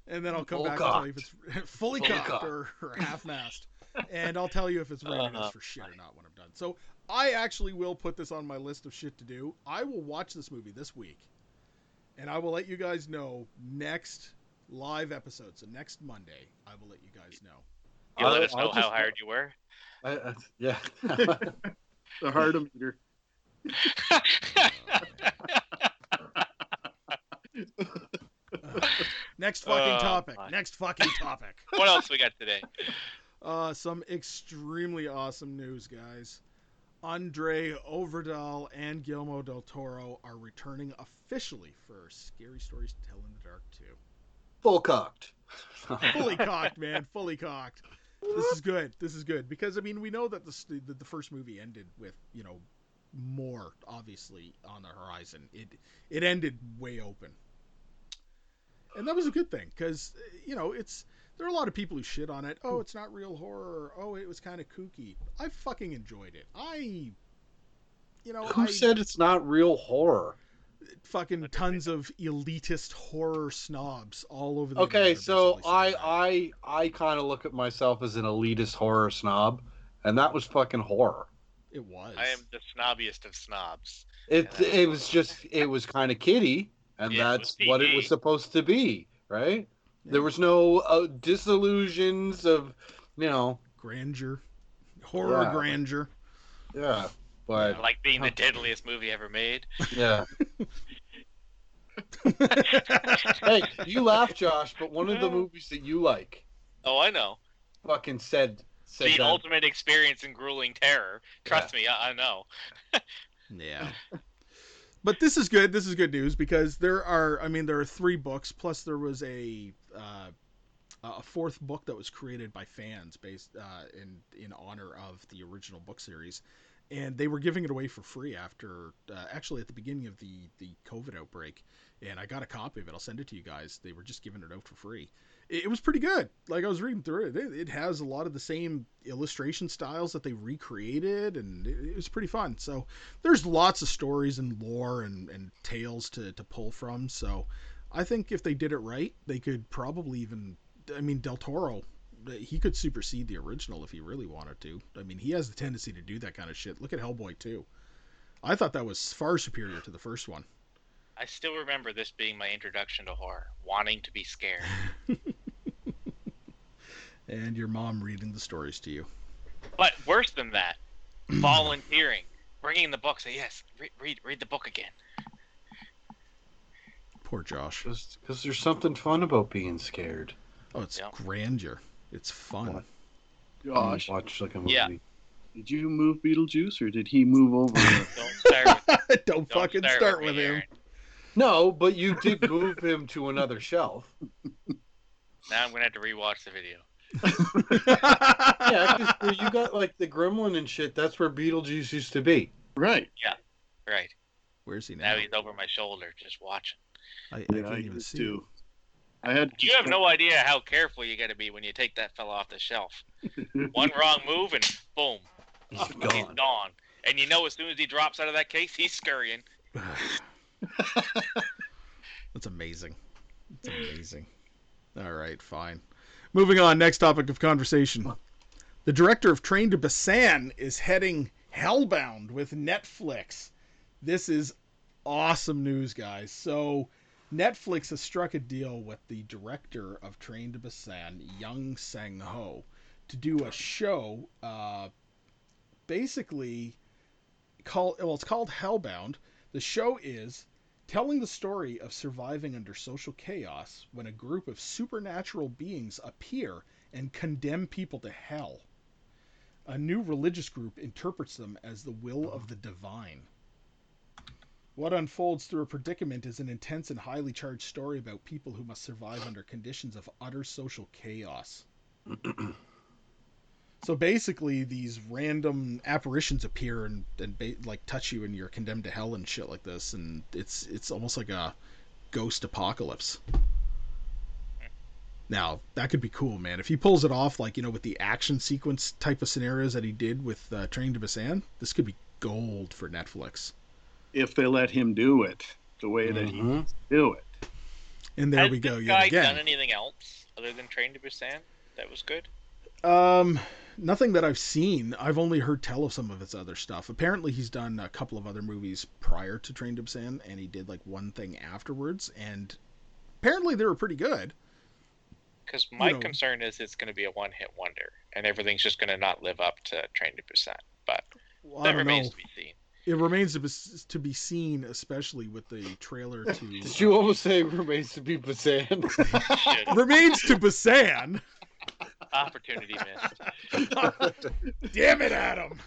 And then I'll come Full back and tell you if it's fully, Fully cocked, cocked. Or, or half mast. And I'll tell you if it's readiness Uh-huh. for shit or not when I'm done. So I actually will put this on my list of shit to do. I will watch this movie this week. And I will let you guys know next live episode. So next Monday, I will let you guys know. You let us know I'll how just- hard you were. I, I, yeah. The hardometer. Next fucking Oh, topic. my. Next fucking topic. What else we got today? Uh, some extremely awesome news, guys. André Øvredal and Guillermo del Toro are returning officially for Scary Stories to Tell in the Dark 2. Full cocked. Fully cocked, man. Fully cocked. This is good. This is good because I mean we know that the that the first movie ended with you know more obviously on the horizon. It it ended way open, and that was a good thing because you know it's there are a lot of people who shit on it. Oh, it's not real horror. Oh, it was kind of kooky. I fucking enjoyed it. I, you know, Who I, said it's not real horror? Fucking What tons of elitist horror snobs all over the Okay, so basically I. I I kind of look at myself as an elitist horror snob, and that was fucking horror. it was. I am the snobbiest of snobs. It it was just it was kind of kiddie, and Yeah, it that's was what it PG. was supposed to be, right? There was no uh, disillusions of, you know, grandeur, horror Yeah. grandeur. yeah, but Like being the deadliest movie ever made. yeah. hey, you laugh, Josh, but one of the movies that you like Oh, I know. fucking said said The that. ultimate experience in grueling terror. Trust me, I, I know. yeah. But this is good. This is good news because there are. I mean, there are three books plus there was a uh, a fourth book that was created by fans based uh, in in honor of the original book series, and they were giving it away for free after uh, actually at the beginning of the the COVID outbreak, and I got a copy of it. I'll send it to you guys. They were just giving it out for free. It, it was pretty good. Like I was reading through it, it, it has a lot of the same illustration styles that they recreated, and it, it was pretty fun. So there's lots of stories and lore and, and tales to, to pull from. So I think if they did it right, they could probably even. I mean, Del Toro, he could supersede the original if he really wanted to. I mean, he has the tendency to do that kind of shit. Look at Hellboy 2. I thought that was far superior to the first one. I still remember this being my introduction to horror, wanting to be scared. And your mom reading the stories to you. But worse than that, volunteering, bringing the book. Say yes, read read, read the book again. Poor Josh. Because there's something fun about being scared. Oh, it's Yeah. grandeur. It's fun. Gosh, Watch like a movie. Yeah. did you move Beetlejuice or did he move over? Don't start. With, Don't, don't fucking start, with me, him. No, but you did move him to another shelf. Now I'm gonna have to rewatch the video. Yeah, 'cause where you got like the gremlin and shit. That's where Beetlejuice used to be. right. Yeah. Right Where's he now? now, he's over my shoulder, just watching. I, I Yeah, can't I even see. to. I had. You have no idea how careful you got to be when you take that fella off the shelf. One wrong move and boom, He's he's gone. gone. And you know, as soon as he drops out of that case, he's scurrying. That's amazing. That's amazing. All right, fine. Moving on, next topic of conversation. The director of Train to Busan is heading Hellbound with Netflix. This is awesome news, guys. So, Netflix has struck a deal with the director of Train to Busan, Yeon Sang-ho, to do a show. Uh, basically, called well, it's called Hellbound. The show is telling the story of surviving under social chaos when a group of supernatural beings appear and condemn people to hell. A new religious group interprets them as the will of the divine. What unfolds through a predicament is an intense and highly charged story about people who must survive under conditions of utter social chaos. so basically, these random apparitions appear and, and ba- like touch you, and you're condemned to hell and shit like this, and it's it's almost like a ghost apocalypse. Now that could be cool, man. If he pulls it off, like you know, with the action sequence type of scenarios that he did with uh, Train to Busan, this could be gold for Netflix. If they let him do it the way that he Mhm. do it. And there Has we go this guy again. done anything else other than Train to Busan that was good? Um, nothing that I've seen. I've only heard tell of some of his other stuff. Apparently, he's done a couple of other movies prior to Train to Busan, and he did like one thing afterwards, and apparently they were pretty good. Because my know. concern is it's going to be a one-hit wonder, and everything's just going to not live up to Train to Busan. But Well, that don't know. remains to be seen. It remains to be, to be seen, especially with the trailer to. Did you almost say remains to be Basan? Remains to Basan. Opportunity missed. Damn it, Adam.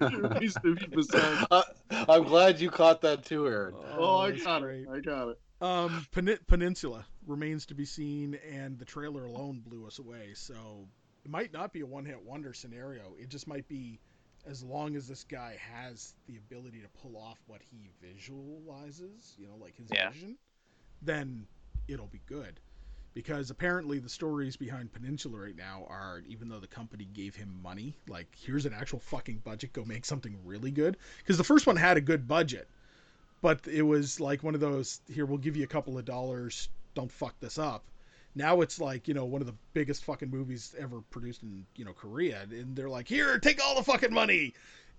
Remains to be Basan. I, I'm glad you caught that too, Aaron. Oh, I got great. it. I got it. Um, Pen- Peninsula remains to be seen, and the trailer alone blew us away. So it might not be a one-hit wonder scenario. It just might be, as long as this guy has the ability to pull off what he visualizes, you know, like his Yeah. vision, then it'll be good. Because apparently the stories behind Peninsula right now are, even though the company gave him money, like here's an actual fucking budget, go make something really good. Because the first one had a good budget but it was like one of those here we'll give you a couple of dollars don't fuck this up now it's like you know one of the biggest fucking movies ever produced in you know korea and they're like here take all the fucking money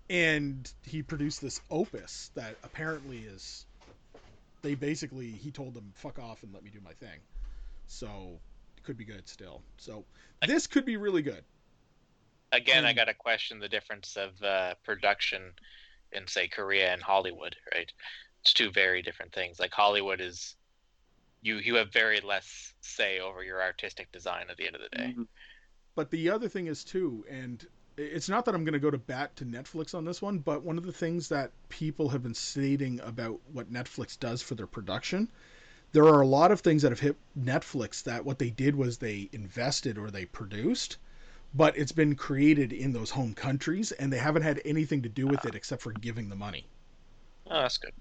and he produced this opus that apparently is they basically he told them fuck off and let me do my thing so it could be good still so this could be really good Again, I Hmm. got to question the difference of uh, production in, say, Korea and Hollywood. Right? It's two very different things. Like Hollywood is, you you have very less say over your artistic design at the end of the day. Mm-hmm. But the other thing is too, and it's not that I'm going to go to bat to Netflix on this one, but one of the things that people have been stating about what Netflix does for their production, there are a lot of things that have hit Netflix that what they did was they invested or they produced, but it's been created in those home countries and they haven't had anything to do with it except for giving the money. Oh, that's good.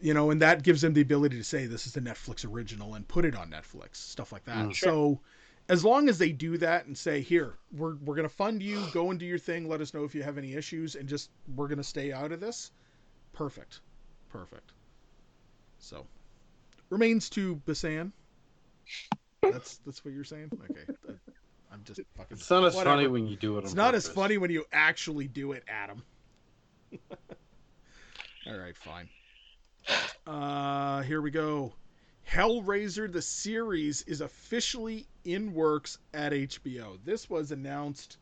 You know, and that gives them the ability to say this is the Netflix original and put it on Netflix, stuff like that. Mm. So as long as they do that and say, here, we're, we're going to fund you, go and do your thing, let us know if you have any issues, and just we're going to stay out of this, perfect. Perfect. So, remains to Basan. That's that's what you're saying? Okay. I'm just fucking. It's not as whatever. funny when you do it. It's on not as funny when you actually do it, Adam. All right, fine. Uh, here we go. Hellraiser the series is officially in works at HBO. This was announced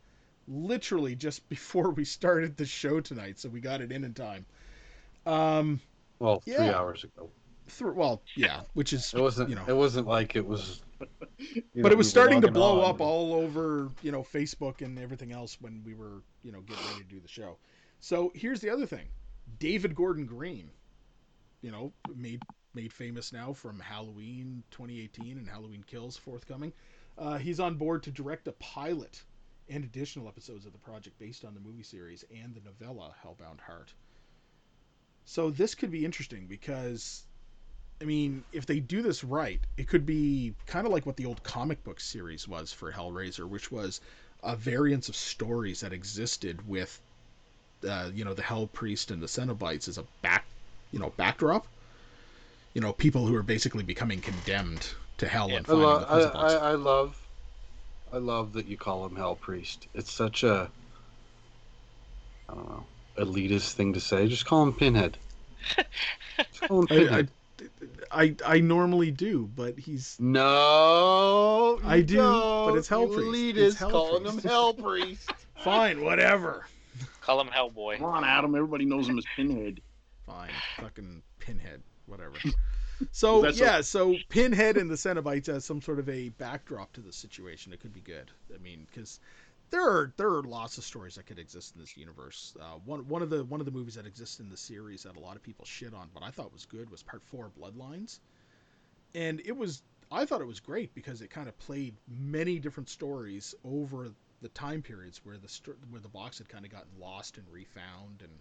literally just before we started the show tonight, so we got it in in time. Um, Well, three Yeah. hours ago. through well, yeah, which is It wasn't. you know, It wasn't like it was. but know, it was starting to blow up all over you know facebook and everything else when we were you know getting ready to do the show so here's the other thing david gordon green you know made made famous now from halloween 2018 and halloween kills forthcoming. Uh, he's on board to direct a pilot and additional episodes of the project based on the movie series and the novella hellbound heart. So this could be interesting because I mean, if they do this right, it could be kind of like what the old comic book series was for Hellraiser, which was a variance of stories that existed with, uh, you know, the Hell Priest and the Cenobites as a back, you know, backdrop. You know, people who are basically becoming condemned to hell Yeah. and I, finding lo- the I. I, I love, I love that you call him Hell Priest. It's such a, I don't know, elitist thing to say. Just call him Pinhead. Call him I, Pinhead. I, I normally do, but he's no, I do, but it's Hell Priest. Elitist It's Hell calling Priest. him Hell Priest. fine, whatever. Call him Hellboy. Come on, Adam. Everybody knows him as Pinhead. Fine, fucking Pinhead, whatever. So yeah, so Pinhead and the Cenobites as some sort of a backdrop to the situation. It could be good. I mean, because there are there are lots of stories that could exist in this universe. Uh, one one of the one of the movies that exists in the series that a lot of people shit on, but I thought was good was Part Four, Bloodlines, and it was I thought it was great because it kind of played many different stories over the time periods where the where the box had kind of gotten lost and refound and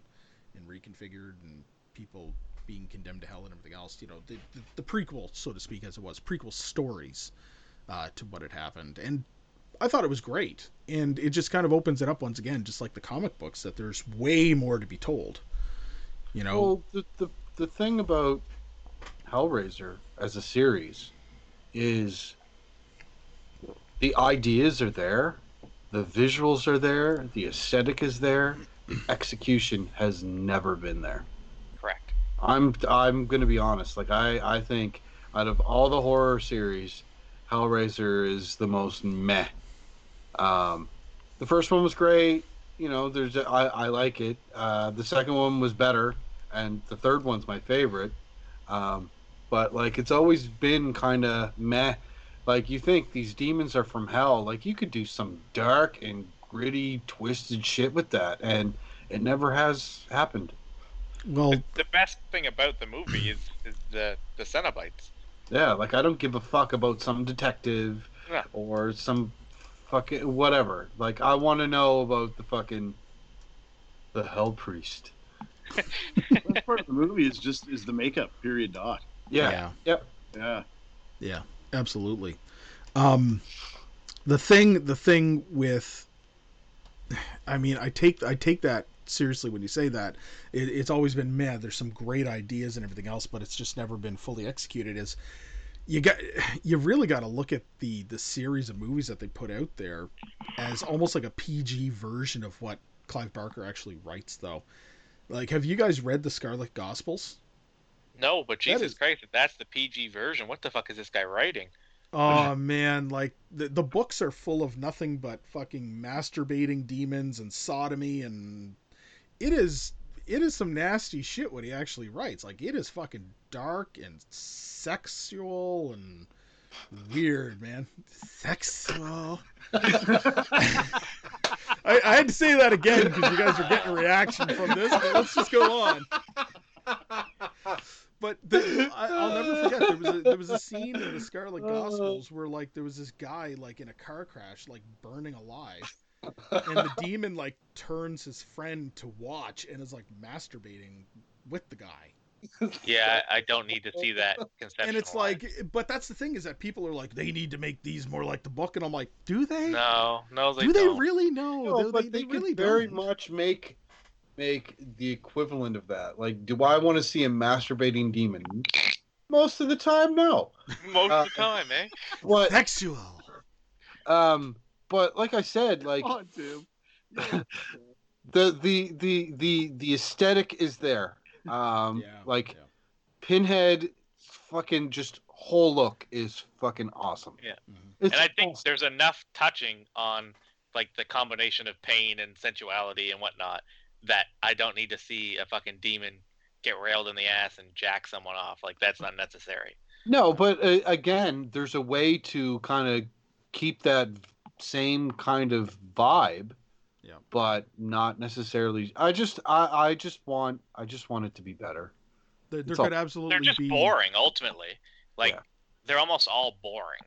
and reconfigured and people being condemned to hell and everything else. You know, the, the, the prequel, so to speak, as it was, prequel stories uh, to what had happened. And I thought it was great. And it just kind of opens it up once again, just like the comic books, that there's way more to be told. You know, Well, the, the the thing about Hellraiser as a series is the ideas are there, the visuals are there, the aesthetic is there. Execution has never been there. I'm I'm gonna be honest. Like I I think out of all the horror series, Hellraiser is the most meh. Um, the first one was great. you know, there's I, I like it. Uh, the second one was better, and the third one's my favorite. Um, but like, it's always been kind of meh. Like you think these demons are from hell, like you could do some dark and gritty, twisted shit with that, and it never has happened. Well, The, the best thing about the movie is, is the the Cenobites. Yeah, like I don't give a fuck about some detective Yeah. or some fucking whatever. Like I want to know about the fucking the Hell Priest. Best part of the movie is just is the makeup. Period. Dot. Yeah, yeah. Yeah. Yeah, absolutely. Um, the thing, the thing with, I mean, I take I take that seriously when you say that. It, it's always been meh. There's some great ideas and everything else, but it's just never been fully executed. Is you got you really got to look at the the series of movies that they put out there as almost like a PG version of what Clive Barker actually writes, though. Like, have you guys read the Scarlet Gospels? No, but Jesus is- Christ, if that's the PG version, what the fuck is this guy writing? Oh man, like the the books are full of nothing but fucking masturbating demons and sodomy and it is it is some nasty shit what he actually writes. Like it is fucking dark and sexual and weird, man. Sexual. I, I had to say that again because you guys are getting a reaction from this. But let's just go on. But the, I, I'll never forget there was a, there was a scene in the Scarlet Gospels where like there was this guy like in a car crash like burning alive, and the demon like turns his friend to watch and is like masturbating with the guy. Yeah, I, I don't need to see that. And it's like, but that's the thing is that people are like they need to make these more like the book, and I'm like, do they? no, no, they do they don't. really know? No, they, but they, they, they could really very don't. much make make the equivalent of that. Like, do I want to see a masturbating demon? Most of the time, no. Most Uh, of the time, eh? What? Sexual. Um, but like I said, like Come on, Tim. Yeah. the the the the the aesthetic is there. Um, Yeah, like yeah. Pinhead, fucking just whole look is fucking awesome. Yeah. Mhm. And I think awesome. there's enough touching on like the combination of pain and sensuality and whatnot that I don't need to see a fucking demon get railed in the ass and jack someone off. Like that's not necessary. No, but uh, again, there's a way to kind of keep that same kind of vibe. Yeah. But not necessarily. I just, I, I just want, I just want it to be better. There, there It's all- absolutely They're just be boring ultimately. Like Yeah. they're almost all boring.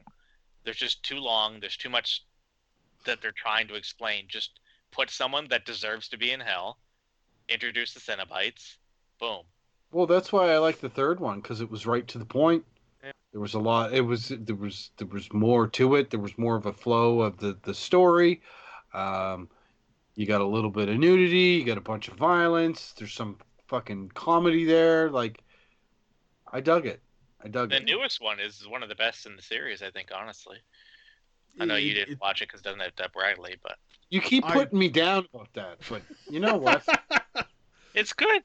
There's just too long. There's too much that they're trying to explain. Just put someone that deserves to be in hell, introduce the Cenobites, boom. Well, that's why I like the third one because it was right to the point. Yeah. There was a lot. It was there was there was more to it. There was more of a flow of the the story. Um, you got a little bit of nudity. You got a bunch of violence. There's some fucking comedy there. Like, I dug it. I dug The it. The newest one is one of the best in the series, I think. Honestly, I know you didn't it- watch it because it doesn't have Doug Bradley, but You keep I- putting me down about that, but you know what? it's good.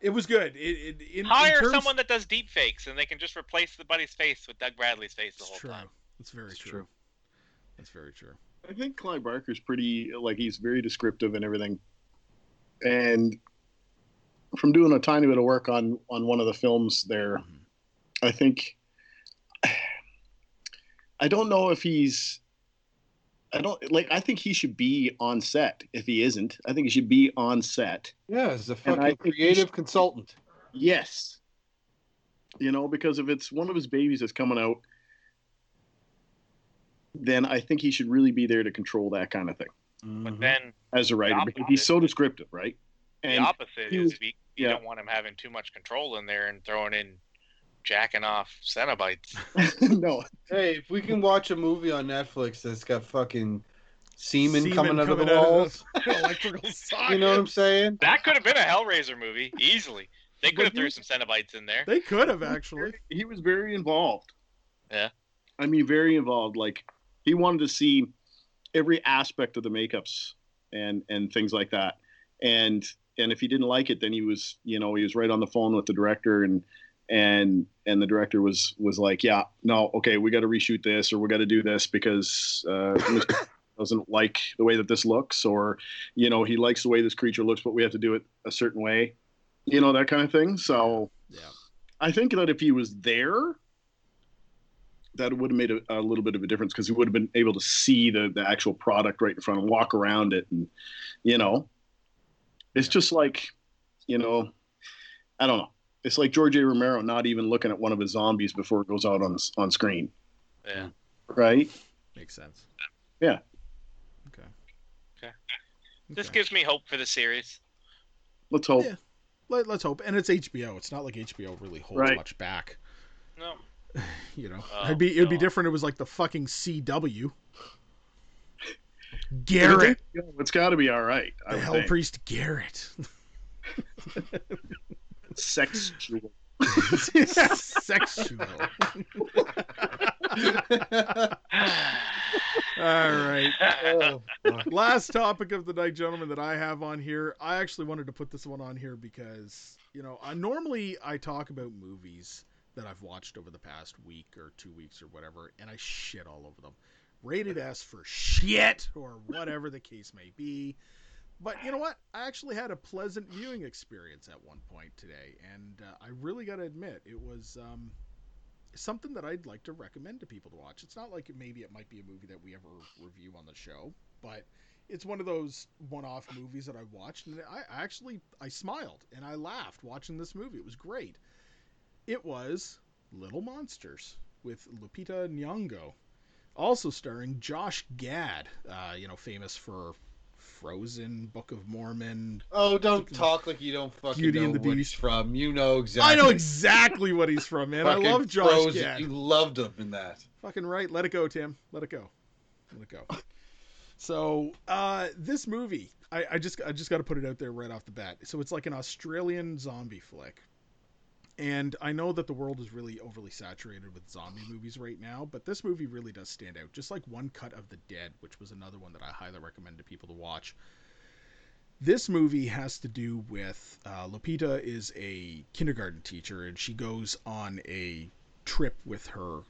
It was good. It, it, in, in Hire terms- someone that does deep fakes, and they can just replace the buddy's face with Doug Bradley's face the It's whole true. time. That's very It's true. true. That's very true. I think Clive Barker's pretty like he's very descriptive and everything. And from doing a tiny bit of work on on one of the films there, Mhm. I think I don't know if he's I don't like I think he should be on set if he isn't. I think he should be on set. Yeah, as a fucking creative should- consultant. Yes. You know, because if it's one of his babies that's coming out, then I think he should really be there to control that kind of thing But Mhm. then as a writer The because he's so descriptive, right? And the opposite he is was- you, you yeah. don't want him having too much control in there and throwing in jacking off Cenobites. no, Hey, if we can watch a movie on Netflix that's got fucking semen, Semen coming out of the coming of walls, electrical socket. you know what I'm saying? That could have been a Hellraiser movie easily. They could have But threw some Cenobites in there. They could have actually. he was very involved. Yeah. I mean, very involved. Like he wanted to see every aspect of the makeups and and things like that. And and if he didn't like it, then he was, you know, he was right on the phone with the director and and and the director was was like, yeah, no, okay, we got to reshoot this or we got to do this because uh, doesn't like the way that this looks, or you know, he likes the way this creature looks, but we have to do it a certain way, you know, that kind of thing. So Yeah. I think that if he was there, that would have made a, a little bit of a difference because he would have been able to see the the actual product right in front and walk around it, and you know, it's Yeah. just like, you know, I don't know. It's like George A. Romero not even looking at one of his zombies before it goes out on on screen, Yeah. right? Makes sense. Yeah. Okay. Okay. This Okay. gives me hope for the series. Let's hope. Yeah. Let, let's hope. And it's HBO. It's not like HBO really holds Right. much back. No. You know, Oh, it'd be it'd be different. It was like the fucking CW. But Garrett, it- It's got to be all right. The would Hell think. Priest Garrett. Sexual. Sexual. All right. Oh. Last topic of the night, gentlemen, that I have on here. I actually wanted to put this one on here because you know, I normally I talk about movies that I've watched over the past week or two weeks or whatever, and I shit all over them. Rated S for shit or whatever the case may be. But you know what? I actually had a pleasant viewing experience at one point today, and uh, I really got to admit it was um, something that I'd like to recommend to people to watch. It's not like maybe it might be a movie that we ever review on the show, but it's one of those one-off movies that I watched, and I actually I smiled and I laughed watching this movie. It was great. It was Little Monsters with Lupita Nyong'o, also starring Josh Gad, uh, you know, famous for Frozen, Book of Mormon. Oh, don't talk like you don't fucking Beauty know and the what Beast. he's from. You know exactly. I know exactly what he's from, man. I Fucking love Josh Frozen. Gad. You loved him in that. Fucking right. Let it go, Tim. Let it go. Let it go. So uh, this movie, I, I just I just got to put it out there right off the bat. So it's like an Australian zombie flick, and I know that the world is really overly saturated with zombie movies right now, but this movie really does stand out. Just like One Cut of the Dead, which was another one that I highly recommend to people to watch. This movie has to do with uh, Lupita is a kindergarten teacher, and she goes on a trip with her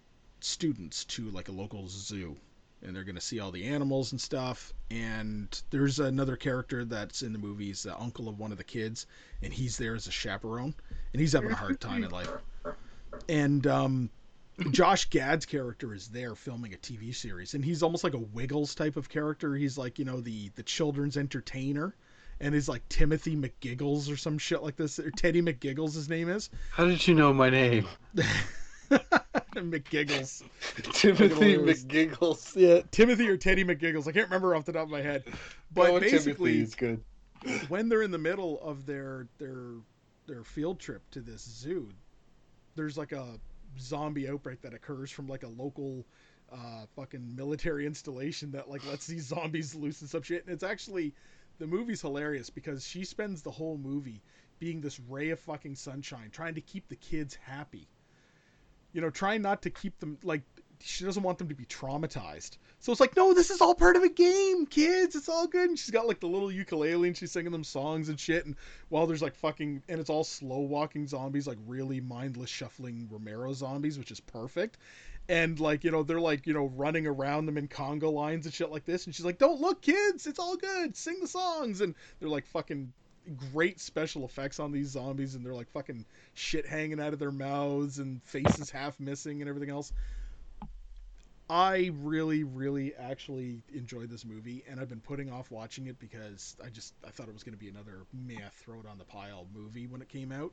students to like a local zoo and they're going to see all the animals and stuff and there's another character that's in the movies the uncle of one of the kids and he's there as a chaperone and he's having a hard time in life and um Josh Gad's character is there filming a TV series and he's almost like a Wiggles type of character he's like you know the the children's entertainer and he's like Timothy McGiggles or some shit like this or Teddy McGiggles his name is How did you know my name? McGiggles Timothy. McGiggles. yeah, Timothy or Teddy McGiggles. I can't remember off the top of my head. But with basically, Timothy is good. when they're in the middle of their their their field trip to this zoo, there's like a zombie outbreak that occurs from like a local uh, fucking military installation that like lets these zombies loose and some shit. And it's actually the movie's hilarious because she spends the whole movie being this ray of fucking sunshine, trying to keep the kids happy. You know, trying not to keep them like she doesn't want them to be traumatized. So it's like, no, this is all part of a game, kids. It's all good. And she's got like the little ukulele and she's singing them songs and shit. And while there's like fucking, and it's all slow walking zombies, like really mindless shuffling Romero zombies, which is perfect. And like, you know, they're like, you know, running around them in conga lines and shit like this. And she's like, don't look, kids. It's all good. Sing the songs. And they're like fucking great special effects on these zombies. And they're like fucking shit hanging out of their mouths and faces half missing and everything else. I really, really actually enjoyed this movie, and I've been putting off watching it because I just I thought it was going to be another meh throw it on the pile movie when it came out.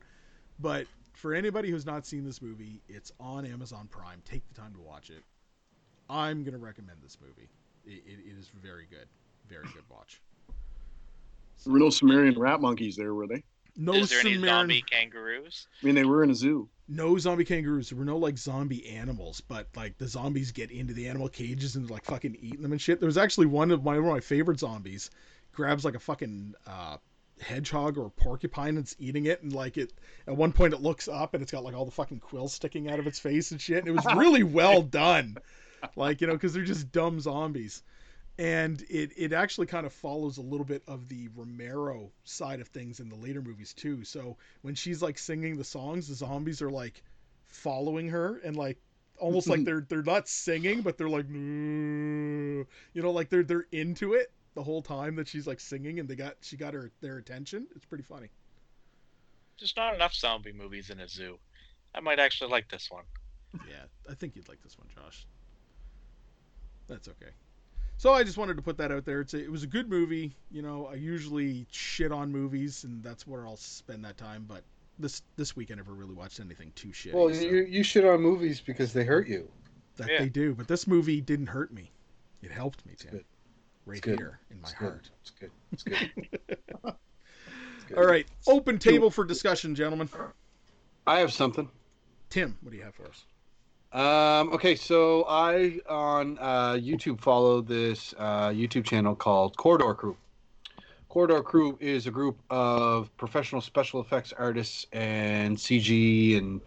But for anybody who's not seen this movie, it's on Amazon Prime. Take the time to watch it. I'm going to recommend this movie. It, it, it is very good, very good watch. Were no Sumerian rat monkeys there, were they? No Is there any zombie kangaroos? I mean, they were in a zoo. no zombie kangaroos. There were no like zombie animals, but like the zombies get into the animal cages and like fucking eating them and shit. There was actually one of my one of my favorite zombies grabs like a fucking uh, hedgehog or porcupine and it's eating it and like it at one point it looks up and it's got like all the fucking quills sticking out of its face and shit. And it was really well done, like you know because they're just dumb zombies. And it, it actually kind of follows a little bit of the Romero side of things in the later movies too. So when she's like singing the songs, the zombies are like following her and like almost like they're they're not singing, but they're like, you know, like they're they're into it the whole time that she's like singing, and they got she got her their attention. It's pretty funny. Just not enough zombie movies in a zoo. I might actually like this one. Yeah, I think you'd like this one, Josh. That's okay. So I just wanted to put that out there. It's a, it was a good movie. You know, I usually shit on movies, and that's where I'll spend that time. But this this week I never really watched anything too shit. Well, so you you shit on movies because they hurt you. that Yeah. they do. But this movie didn't hurt me. It helped me, Tim. good. Right good. here in my It's heart. good. It's good. It's good. It's good. All right, open table for discussion, gentlemen. I have something. Tim, what do you have for us? Um, okay, so I on uh, YouTube follow this uh, YouTube channel called Corridor Crew. Corridor Crew is a group of professional special effects artists and CG, and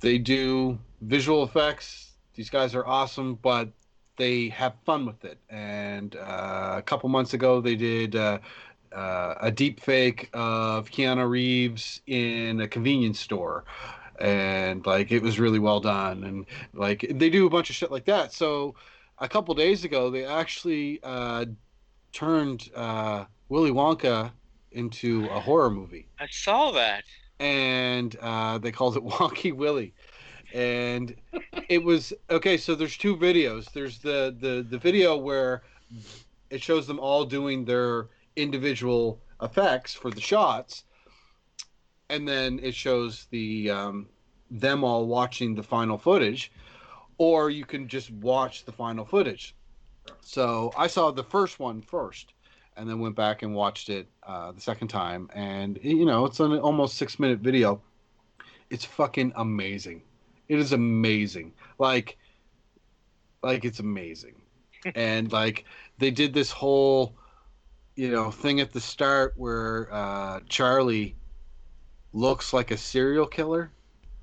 they do visual effects. These guys are awesome, but they have fun with it. And uh, a couple months ago, they did uh, uh, a deep fake of Keanu Reeves in a convenience store and like it was really well done and like they do a bunch of shit like that. So a couple days ago they actually uh, turned uh, willy wonka into a horror movie. I saw that. and uh, they called it wonky willy. And it was okay so there's two videos. There's the the the video where it shows them all doing their individual effects for the shots and then it shows the um, them all watching the final footage or you can just watch the final footage. So i saw the first one first and then went back and watched it uh, the second time. And you know it's an almost six minute video. It's fucking amazing. It is amazing. Like like it's amazing. And like they did this whole you know thing at the start where uh, charlie looks like a serial killer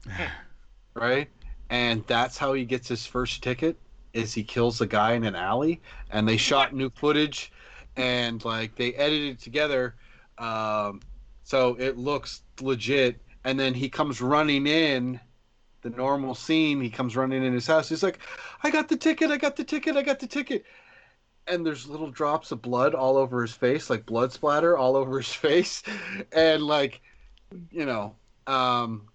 right? And that's how he gets his first ticket is he kills a guy in an alley and they shot new footage and like they edited it together um, so it looks legit. And then he comes running in the normal scene he comes running in his house. He's like i got the ticket i got the ticket i got the ticket. And there's little drops of blood all over his face like blood splatter all over his face. And like you know um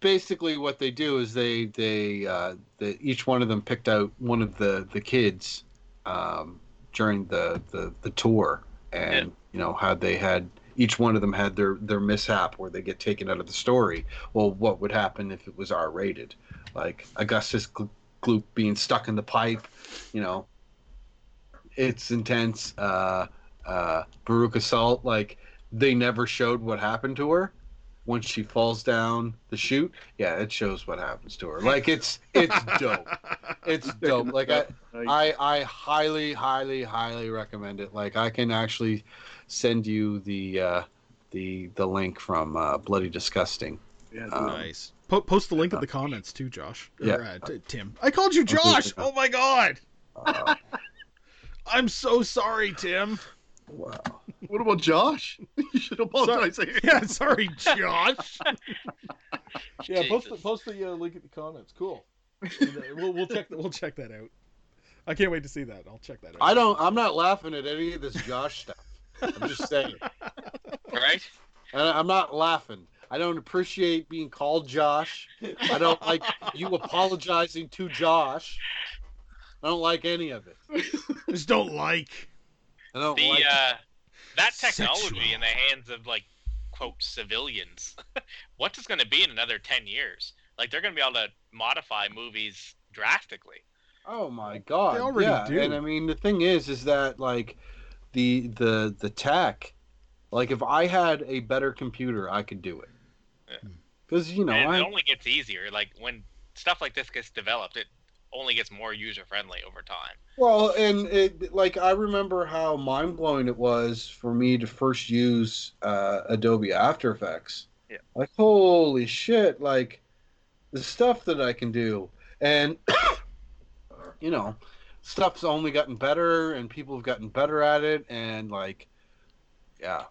basically what they do is they they uh the, each one of them picked out one of the the kids um during the the, the tour. And Yeah. you know how they had each one of them had their their mishap where they get taken out of the story. Well what would happen if it was r rated like augustus Gl- gloop being stuck in the pipe you know it's intense uh uh Veruca Salt like they never showed what happened to her when she falls down the chute yeah it shows what happens to her like it's it's dope it's dope like i I, I highly, highly, highly recommend it. Like I can actually send you the uh, the the link from uh, Bloody Disgusting. yeah, um, nice. Po- post the link in the comments too, Josh. Or, Yeah. uh, t- Tim. I called you Josh. Oh my god. Uh, I'm so sorry, Tim. Wow. what about Josh? you should apologize. Yeah, sorry, Josh. yeah, post the, post the uh, link in the comments. Cool. we'll, we'll check we'll check that out. I can't wait to see that. I'll check that out. I don't. I'm not laughing at any of this Josh stuff. I'm just saying. Right? And I'm not laughing. I don't appreciate being called Josh. I don't like you apologizing to Josh. I don't like any of it. Just don't like. I don't The like. uh, that technology Sexual. in the hands of like quote civilians. what is it going to be in another ten years? Like they're going to be able to modify movies drastically. Oh my god! They already yeah, do. and I mean the thing is, is that like the the the tech, like if I had a better computer, I could do it. Yeah. Because you know, and I it only gets easier. Like when stuff like this gets developed, it only gets more user friendly over time. well, and it like I remember how mind blowing it was for me to first use uh, Adobe After Effects. Yeah. Like holy shit! Like the stuff that I can do, and you know, stuff's only gotten better, and people have gotten better at it, and like, yeah.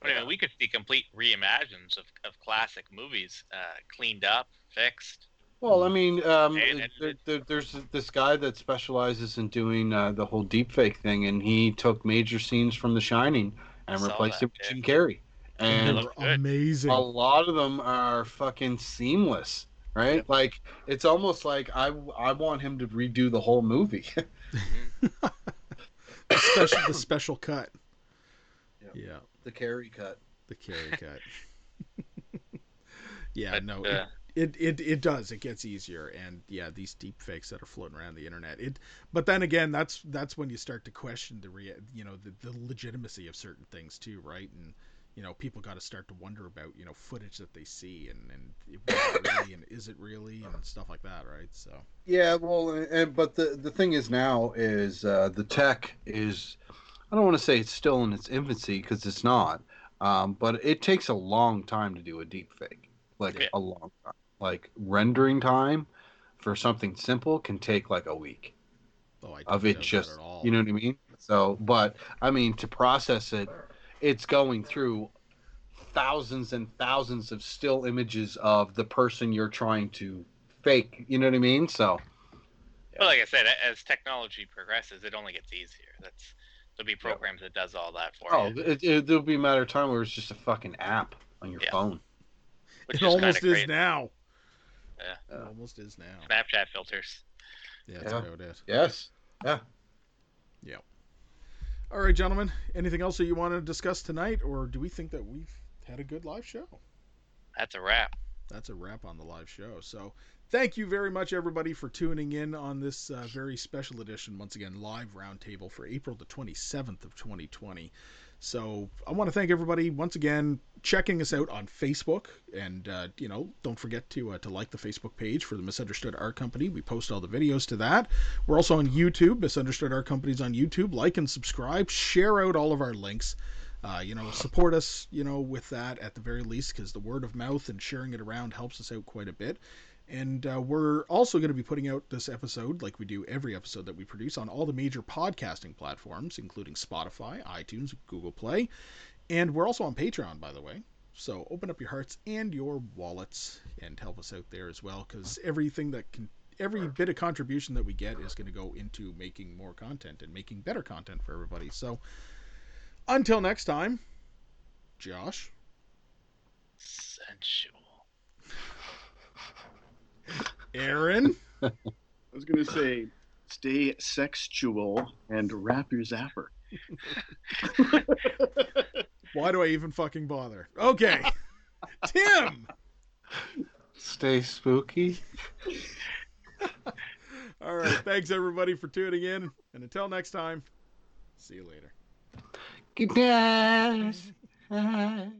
But I mean, we could see complete reimagines of, of classic movies, uh, cleaned up, fixed. Well, I mean, um, there, there, there's this guy that specializes in doing uh, the whole deepfake thing, and he took major scenes from The Shining and Saw replaced that, it with yeah. Jim Carrey. And look were good. amazing. a lot of them are fucking seamless, right? Yep. Like it's almost like I I want him to redo the whole movie. the special, the special cut. Yep. Yeah, the Carrey cut. the Carrey cut. yeah, But, no, uh, it, it it does. It gets easier, and yeah, these deep fakes that are floating around the internet. It, but then again, that's that's when you start to question the rea- you know, the, the legitimacy of certain things too, right? And you know, people got to start to wonder about you know footage that they see, and and it, it really, and is it really, and stuff like that, right? So Yeah, well, and but the the thing is now is uh, the tech is I don't want to say it's still in its infancy because it's not, um, but it takes a long time to do a deep fake, like Yeah. a long time. Like rendering time for something simple can take like a week oh, I of it just at all. you know what I mean. So, but I mean to process it, it's going through thousands and thousands of still images of the person you're trying to fake. You know what I mean? So. Well, like I said, as technology progresses, it only gets easier. That's there'll be programs that does all that for Oh, you, it, it, there'll be a matter of time where it's just a fucking app on your Yeah. phone. which it is almost is great. now. Yeah. It almost is now. Snapchat filters. Yeah, that's Yeah. about it. Yes. Yeah. Yeah. All right, gentlemen. Anything else that you want to discuss tonight, or do we think that we've had a good live show? That's a wrap. That's a wrap on the live show. So, thank you very much, everybody, for tuning in on this uh, very special edition, once again, live roundtable for April the 27th of 2020. So, I want to thank everybody once again checking us out on Facebook, and uh, you know, don't forget to uh, to like the Facebook page for the Misunderstood Art Company. We post all the videos to that. We're also on YouTube. Misunderstood Art Company's on YouTube. Like and subscribe. Share out all of our links. Uh, you know, support us, you know, with that at the very least, because the word of mouth and sharing it around helps us out quite a bit. And uh, we're also going to be putting out this episode, like we do every episode that we produce, on all the major podcasting platforms, including Spotify, iTunes, Google Play. And we're also on Patreon, by the way. So open up your hearts and your wallets and help us out there as well, because everything that can, every bit of contribution that we get is going to go into making more content and making better content for everybody. So until next time, Josh. Sensual. Aaron. I was gonna say, stay sexual and wrap your zapper. Why do I even fucking bother? Okay. Tim. Stay spooky. All right. Thanks everybody for tuning in. And until next time, see you later. Good night.